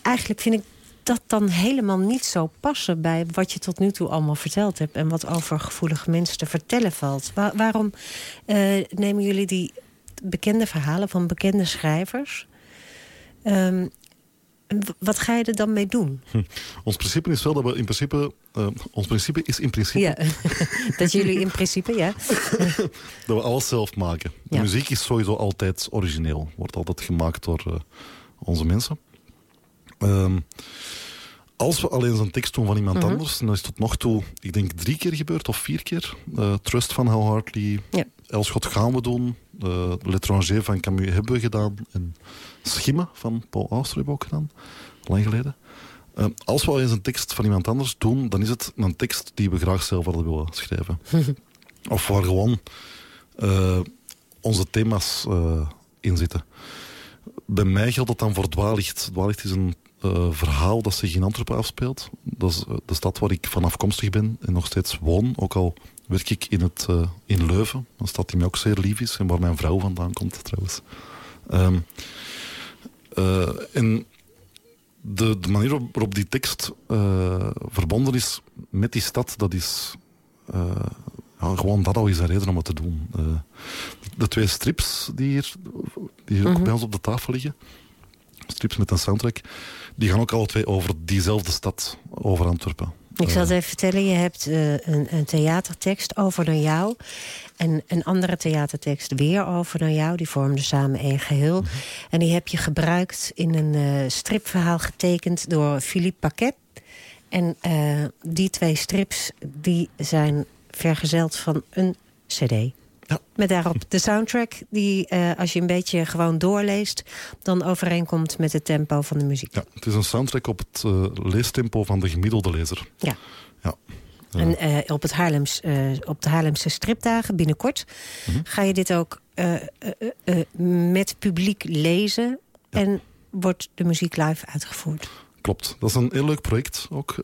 eigenlijk vind ik dat dan helemaal niet zo passen... bij wat je tot nu toe allemaal verteld hebt... en wat over gevoelige mensen te vertellen valt. Waar, waarom nemen jullie die bekende verhalen van bekende schrijvers... Um, wat ga je er dan mee doen? Hm. Ons principe is wel dat we in principe... Uh, ons principe is in principe... Ja, dat jullie in principe, ja. dat we alles zelf maken. De Ja. muziek is sowieso altijd origineel. Wordt altijd gemaakt door uh, onze mensen. Um, als we alleen een tekst doen van iemand mm -hmm. anders... dan is tot nog toe, ik denk drie keer gebeurd of vier keer. Uh, Trust van Hal Hartley, Ja. Elschot gaan we doen. Uh, L'étranger van Camus hebben we gedaan. En Schimmen van Paul Auster hebben we ook gedaan. Lang geleden. Uh, als we al eens een tekst van iemand anders doen... dan is het een tekst die we graag zelf hadden willen schrijven. of waar gewoon uh, onze thema's in zitten. Bij mij geldt dat dan voor Dwaallicht. Dwaallicht is een uh, verhaal dat zich in Antwerpen afspeelt. Dat is de stad waar ik van afkomstig ben en nog steeds woon. Ook al werk ik in, het, uh, in Leuven. Een stad die mij ook zeer lief is en waar mijn vrouw vandaan komt trouwens. Um, uh, en de, de, manier waarop die tekst verbonden is met die stad, dat is ja, gewoon dat al is een reden om het te doen. de twee strips die hier, die hier mm -hmm. ook bij ons op de tafel liggen, strips met een soundtrack, die gaan ook alle twee over diezelfde stad, over Antwerpen. Ik zal het even vertellen, je hebt uh, een, een, theatertekst over naar jou... en een andere theatertekst weer over naar jou. Die vormden samen één geheel. Mm -hmm. En die heb je gebruikt in een uh, stripverhaal getekend door Philippe Paquet. En uh, die twee strips die zijn vergezeld van een cd. Ja. Met daarop de soundtrack die, uh, als je een beetje gewoon doorleest... dan overeenkomt met het tempo van de muziek. Ja, het is een soundtrack op het uh, leestempo van de gemiddelde lezer. Ja. ja. En uh, op, het Haarlems, op de Haarlemse stripdagen binnenkort... Mm -hmm. ga je dit ook met publiek lezen... Ja. en wordt de muziek live uitgevoerd. Klopt. Dat is een heel leuk project ook.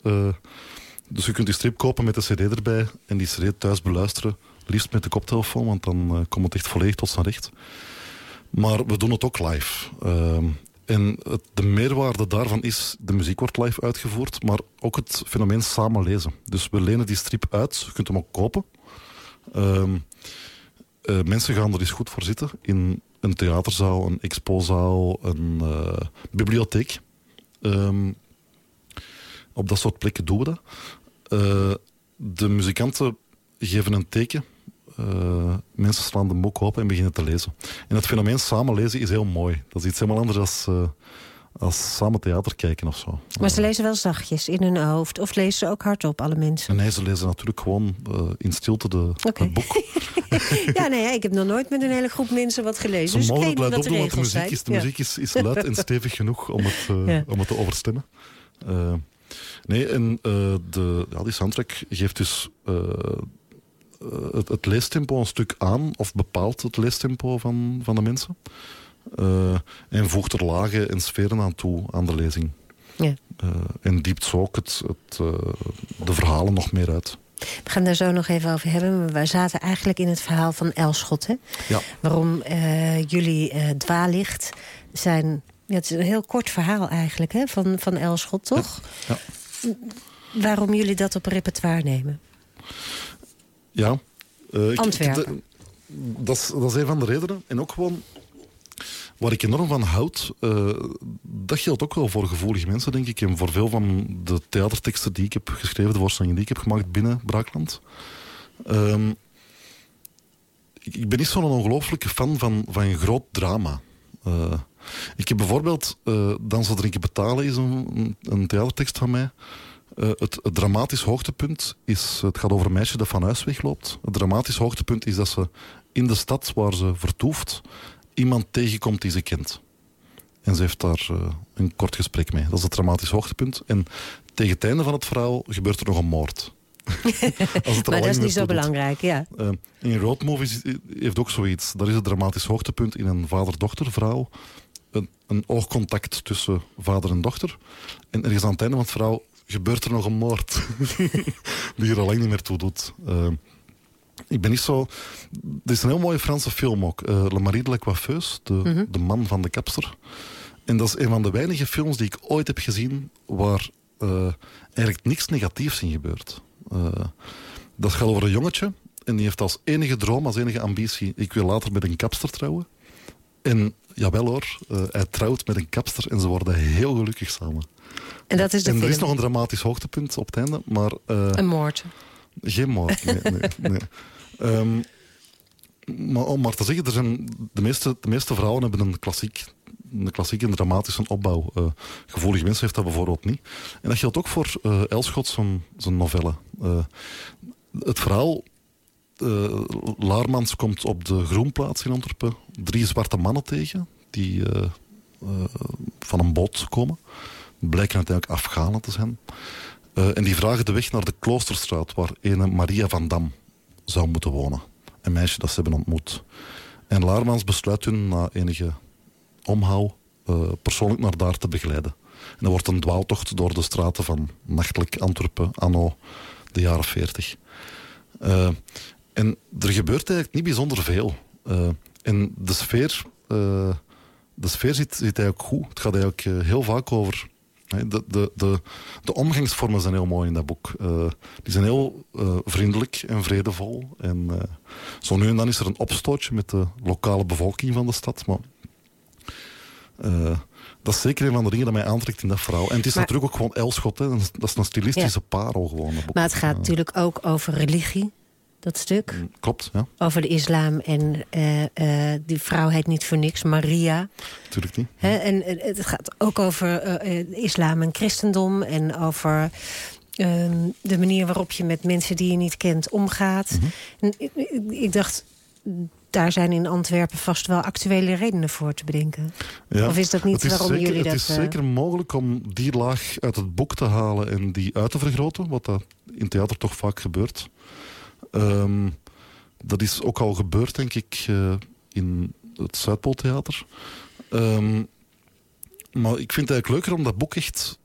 dus je kunt die strip kopen met de cd erbij... en die cd thuis beluisteren liefst met de koptelefoon, want dan uh, komt het echt volledig tot zijn recht. Maar we doen het ook live. Uh, en de meerwaarde daarvan is, de muziek wordt live uitgevoerd, maar ook het fenomeen samen lezen. Dus we lenen die strip uit, je kunt hem ook kopen. Uh, mensen gaan er eens goed voor zitten in een theaterzaal, een expozaal, een uh, bibliotheek. Ehm, op dat soort plekken doen we dat. De muzikanten geven een teken. Uh, mensen slaan de boek open en beginnen te lezen. En het fenomeen samen lezen is heel mooi. Dat is iets helemaal anders als, uh, als samen theater kijken of zo. Maar ze lezen wel zachtjes in hun hoofd? Of lezen ze ook hardop, alle mensen? Nee, ze lezen natuurlijk gewoon uh, in stilte de, okay. het boek. ja, nee, ik heb nog nooit met een hele groep mensen wat gelezen. Ze dus mogen luid niet wat opdoen, de want de regels muziek, is, de muziek is, is luid en stevig genoeg om het, ja. om het te overstemmen. Uh, nee, en de, ja, die soundtrack geeft dus het, het, leestempo een stuk aan, of bepaalt het leestempo van, van de mensen. en voegt er lagen en sferen aan toe aan de lezing. Ja. en diept zo ook het, het, de verhalen nog meer uit. We gaan daar zo nog even over hebben. We zaten eigenlijk in het verhaal van Elschot. Hè? Ja. Waarom jullie dwaallicht zijn... Ja, het is een heel kort verhaal eigenlijk hè, van, van Elschot, toch? Ja. Waarom jullie dat op repertoire nemen? Ja. Uh, Antwerpen. Ik, de, dat, is, dat is een van de redenen. En ook gewoon waar ik enorm van houd. Uh, dat geldt ook wel voor gevoelige mensen, denk ik. En voor veel van de theaterteksten die ik heb geschreven, de voorstellingen die ik heb gemaakt binnen Braakland. Um, ik, ik ben niet zo'n ongelooflijke fan van, van een groot drama. Uh, ik heb bijvoorbeeld uh, Dansen, Drinken, Betalen is een, een, een theatertekst van mij. Uh, het, het, dramatisch hoogtepunt is... Het gaat over een meisje dat van huis wegloopt. Het dramatisch hoogtepunt is dat ze in de stad waar ze vertoeft... iemand tegenkomt die ze kent. En ze heeft daar een kort gesprek mee. Dat is het dramatisch hoogtepunt. En tegen het einde van het verhaal gebeurt er nog een moord. maar dat is niet zo belangrijk, ja. Uh, in road movies heeft ook zoiets. Dat is het dramatisch hoogtepunt in een vader-dochter verhaal. Een, een, oogcontact tussen vader en dochter. En ergens aan het einde van het verhaal gebeurt er nog een moord. die er al lang niet meer toe doet. Uh, ik ben niet zo... Dit is een heel mooie Franse film ook. Uh, Le Marie de la Coiffeuse, de, mm -hmm. de man van de kapster. En dat is een van de weinige films die ik ooit heb gezien... waar uh, eigenlijk niks negatiefs in gebeurt. Dat gaat over een jongetje. En die heeft als enige droom, als enige ambitie... ik wil later met een kapster trouwen. En jawel hoor, hij trouwt met een kapster en ze worden heel gelukkig samen. En dat is de En film. er is nog een dramatisch hoogtepunt op het einde, maar... Uh, een moord. Geen moord, nee. nee, nee. Um, maar om maar te zeggen, er zijn, de, meeste, de meeste vrouwen hebben een klassiek een klassieke en dramatische opbouw. Uh, gevoelige mensen heeft dat bijvoorbeeld niet. En dat geldt ook voor uh, Elschot, zijn, zijn novelle. Uh, het verhaal... Laarmans komt op de Groenplaats in Antwerpen drie zwarte mannen tegen... die van een boot komen. Blijken uiteindelijk Afghanen te zijn. en die vragen de weg naar de Kloosterstraat... waar ene Maria van Dam zou moeten wonen. Een meisje dat ze hebben ontmoet. En Laarmans besluit hun na enige omhaal uh, persoonlijk naar daar te begeleiden. En dat wordt een dwaaltocht door de straten van nachtelijk Antwerpen anno de jaren 40. Uh, en er gebeurt eigenlijk niet bijzonder veel. En de sfeer, de sfeer zit, zit eigenlijk goed. Het gaat eigenlijk heel vaak over... De, de, de, de omgangsvormen zijn heel mooi in dat boek. die zijn heel vriendelijk en vredevol. En zo nu en dan is er een opstootje met de lokale bevolking van de stad. Maar dat is zeker een van de dingen dat mij aantrekt in dat verhaal. En het is maar, natuurlijk ook gewoon Elschot. Hè. Dat is een stilistische ja. parel gewoon. Maar het gaat natuurlijk ook over religie, dat stuk. Klopt, ja. Over de islam. En uh, die vrouw heet niet voor niks, Maria. Natuurlijk niet. Hè? En het gaat ook over islam en christendom. En over de manier waarop je met mensen die je niet kent omgaat. Mhm. En ik, ik dacht daar zijn in Antwerpen vast wel actuele redenen voor te bedenken. Ja, of is dat niet is waarom zeker, jullie dat... Het is uh... zeker mogelijk om die laag uit het boek te halen en die uit te vergroten. Wat dat in theater toch vaak gebeurt. Um, dat is ook al gebeurd, denk ik, uh, in het Zuidpooltheater. Um, maar ik vind het eigenlijk leuker om dat boek echt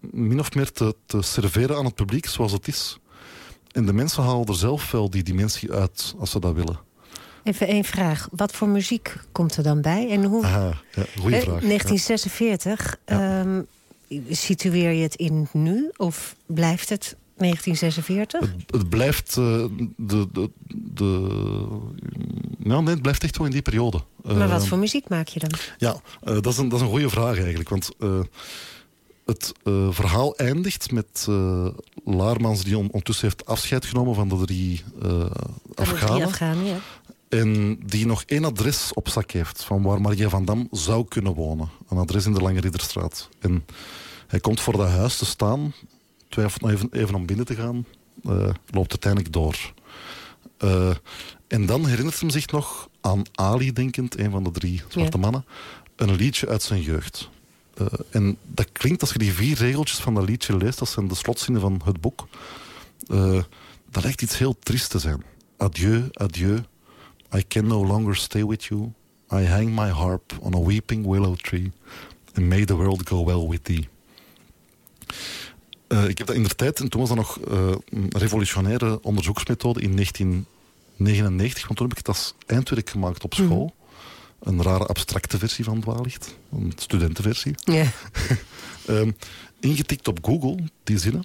min of meer te, te serveren aan het publiek zoals het is. En de mensen halen er zelf wel die dimensie uit als ze dat willen. Even één vraag. Wat voor muziek komt er dan bij? En hoe... Aha, ja, goeie eh, vraag. 1946. Ja. Um, situeer je het in nu? Of blijft het 1946? Het, het blijft uh, de... de, de nou, nee, het blijft echt wel in die periode. Maar wat Uh, voor muziek maak je dan? Ja, uh, dat, is een, dat is een goede vraag eigenlijk. Want het uh, verhaal eindigt met uh, Laarmans die on ondertussen heeft afscheid genomen van de drie uh, Afghanen. Drie Afghanen ja. En die nog één adres op zak heeft van waar Maria van Dam zou kunnen wonen. Een adres in de Lange Ridderstraat. En hij komt voor dat huis te staan, twijfelt nog even, even om binnen te gaan, loopt uiteindelijk door. Uh, en dan herinnert hij zich nog aan Ali, denkend, een van de drie zwarte Ja. mannen, een liedje uit zijn jeugd. Uh, en dat klinkt, als je die vier regeltjes van dat liedje leest, dat zijn de slotzinnen van het boek, uh, dat lijkt iets heel triest te zijn. Adieu, adieu, I can no longer stay with you. I hang my harp on a weeping willow tree. And may the world go well with thee. Uh, ik heb dat in de tijd, en toen was dat nog uh, een revolutionaire onderzoeksmethode in 1999, want toen heb ik het als eindwerk gemaakt op school. Mm. Een rare abstracte versie van Dwaallicht, een studentenversie. Um, ingetikt op Google, die zinnen.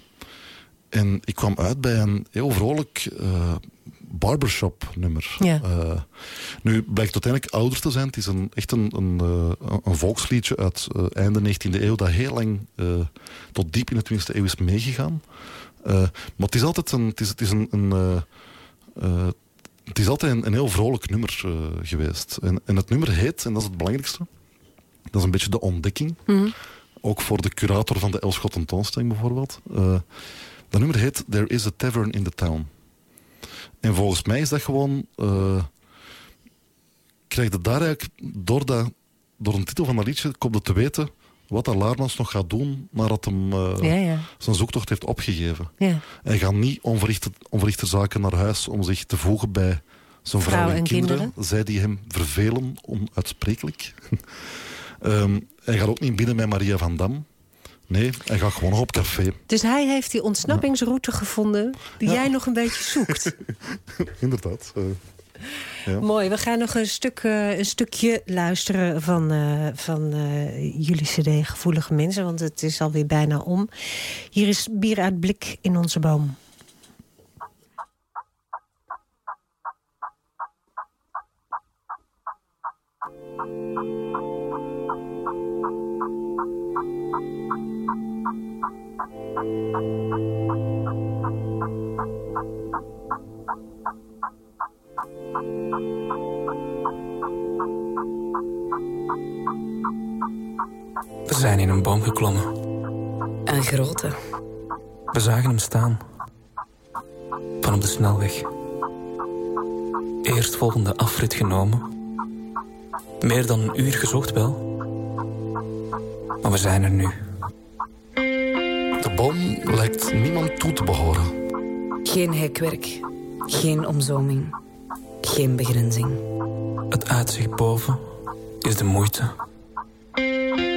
En ik kwam uit bij een heel vrolijk uh, barbershop nummer. Ja. Uh, nu blijkt uiteindelijk ouder te zijn. Het is een, echt een, een, uh, een volksliedje uit uh, einde 19e eeuw dat heel lang tot diep in de 20e eeuw is meegegaan. maar het is altijd een, het is, het is een, een het is altijd een, een heel vrolijk nummer geweest. En, en het nummer heet, en dat is het belangrijkste, dat is een beetje de ontdekking. Mm -hmm. Ook voor de curator van de Elschot tentoonstelling bijvoorbeeld. Dat nummer heet There is a Tavern in the Town. En volgens mij is dat gewoon... Uh, krijg je daar eigenlijk, door dat door een titel van dat liedje komt het te weten wat Laarmans nog gaat doen nadat hem uh, ja, ja. zijn zoektocht heeft opgegeven. Ja. Hij gaat niet onverrichte, onverrichte zaken naar huis om zich te voegen bij zijn vrouw, vrouw en, kinderen. kinderen. Zij die hem vervelen, onuitsprekelijk. um, hij gaat ook niet binnen met Maria van Dam. Nee, hij gaat gewoon nog op café. Dus hij heeft die ontsnappingsroute gevonden die jij nog een beetje zoekt. Inderdaad. Uh, ja. Mooi, we gaan nog een, stuk, uh, een stukje luisteren van, uh, van jullie cd Gevoelige Mensen. Want het is alweer bijna om. Hier is Bier uit Blik in onze boom. We zijn in een boom geklommen. Een grote. We zagen hem staan. Van op de snelweg. Eerstvolgende afrit genomen. Meer dan een uur gezocht wel. Maar we zijn er nu. De boom lijkt niemand toe te behoren. Geen hekwerk. Geen omzoming. Geen begrenzing. Het uitzicht boven is de moeite.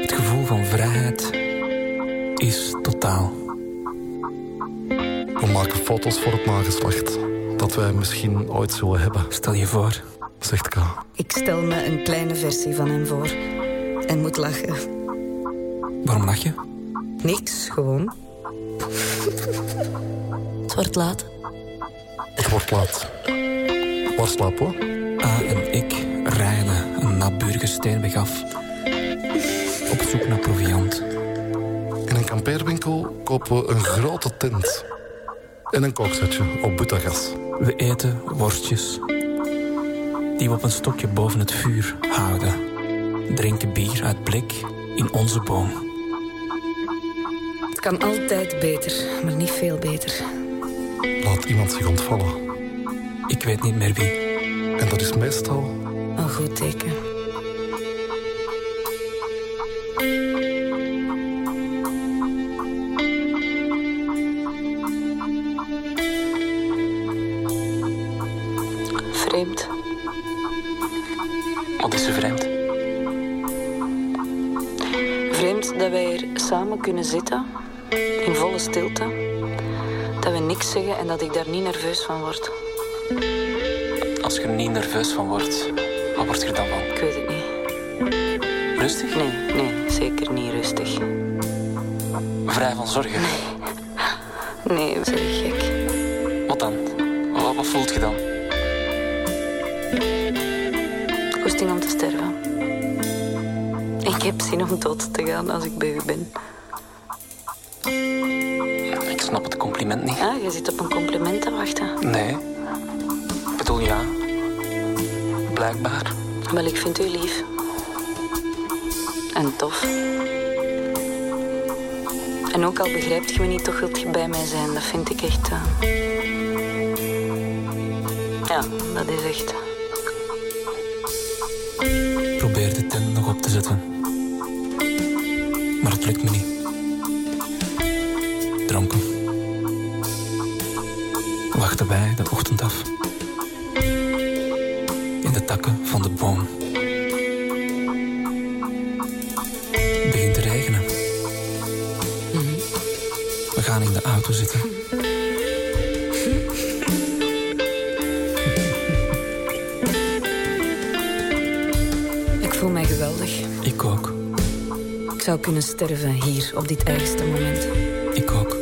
Het gevoel van vrijheid is totaal. We maken foto's voor het nageslacht dat wij misschien ooit zullen hebben. Stel je voor. Zegt K. Ik stel me een kleine versie van hem voor. En moet lachen. Waarom lach je? Niks, gewoon. Het wordt laat. Het wordt laat. Waar slapen we? A en ik rijden een naburige steenweg af. Op zoek naar proviant. In een kampeerwinkel kopen we een grote tent. En een kooksetje op butagas. We eten worstjes. Die we op een stokje boven het vuur houden. Drinken bier uit blik in onze boom. Het kan altijd beter, maar niet veel beter. Laat iemand zich ontvallen. Ik weet niet meer wie. En dat is meestal... Een goed teken. Vreemd. Wat is er vreemd? Vreemd dat wij hier samen kunnen zitten, in volle stilte. Dat we niks zeggen en dat ik daar niet nerveus van word. Als je er niet nerveus van wordt, wat word je er dan van? Ik weet het niet. Rustig? Nee, nee, zeker niet rustig. Vrij van zorgen? Nee, nee, zijn gek. Wat dan? Wat, wat voelt je dan? Goesting om te sterven. Ik heb zin om dood te gaan als ik bij u ben. Je zit op een compliment te wachten. Nee. Ik bedoel, ja. Blijkbaar. Wel, ik vind u lief. En tof. En ook al begrijpt je me niet, toch wilt je bij mij zijn. Dat vind ik echt... Uh... Ja, dat is echt... Probeer de tent nog op te zetten. Maar het lukt me niet. Van de boom. Het begint te regenen. We gaan in de auto zitten. Ik voel mij geweldig. Ik ook. Ik zou kunnen sterven hier, op dit ergste moment. Ik ook.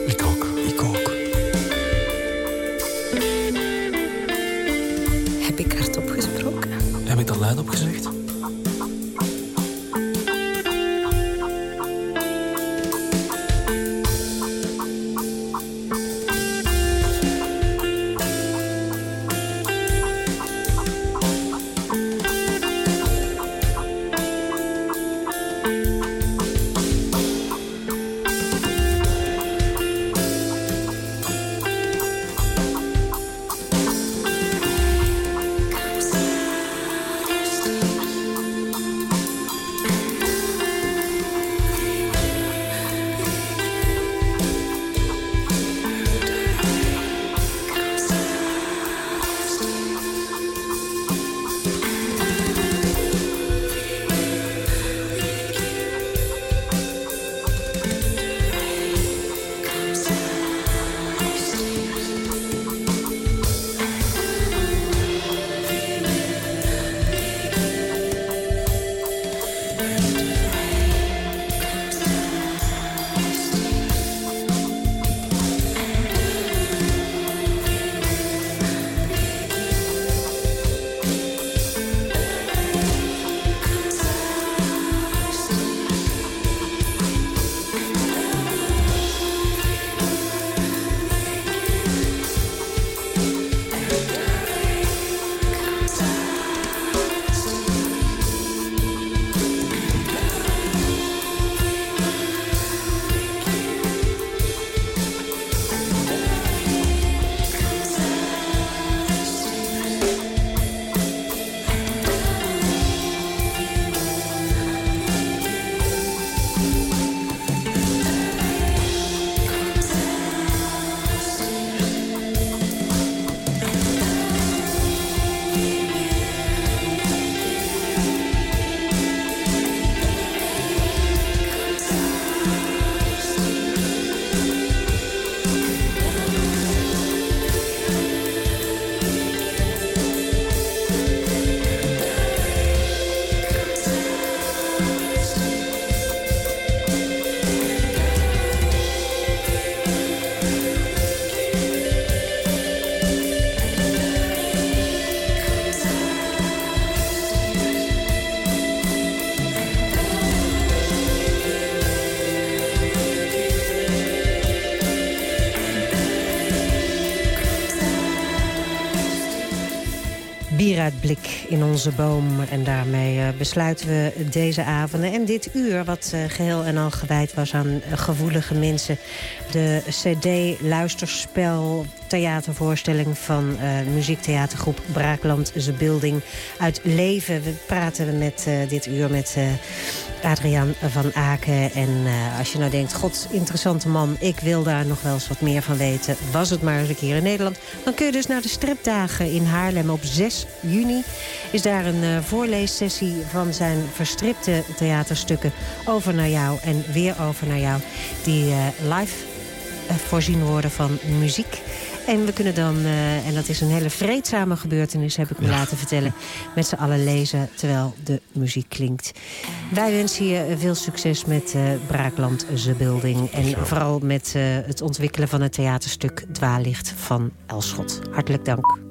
In onze boom. En daarmee uh, besluiten we deze avonden en dit uur... wat uh, geheel en al gewijd was aan uh, gevoelige mensen. De cd-luisterspel theatervoorstelling van muziektheatergroep Braakland The Building uit Leven. We praten met dit uur met Adriaan van Aken. En uh, als je nou denkt, god, interessante man... ik wil daar nog wel eens wat meer van weten. Was het maar eens een keer in Nederland. Dan kun je dus naar de stripdagen in Haarlem op 6 juni. Is daar een uh, voorleessessie van zijn verstripte theaterstukken... over naar jou en weer over naar jou. Die uh, live voorzien worden van muziek. En we kunnen dan, uh, en dat is een hele vreedzame gebeurtenis... heb ik me ja. laten vertellen, met z'n allen lezen terwijl de muziek klinkt. Wij wensen je veel succes met uh, Braakland The Building. En Zo. vooral met uh, het ontwikkelen van het theaterstuk Dwaallicht van Elschot. Hartelijk dank.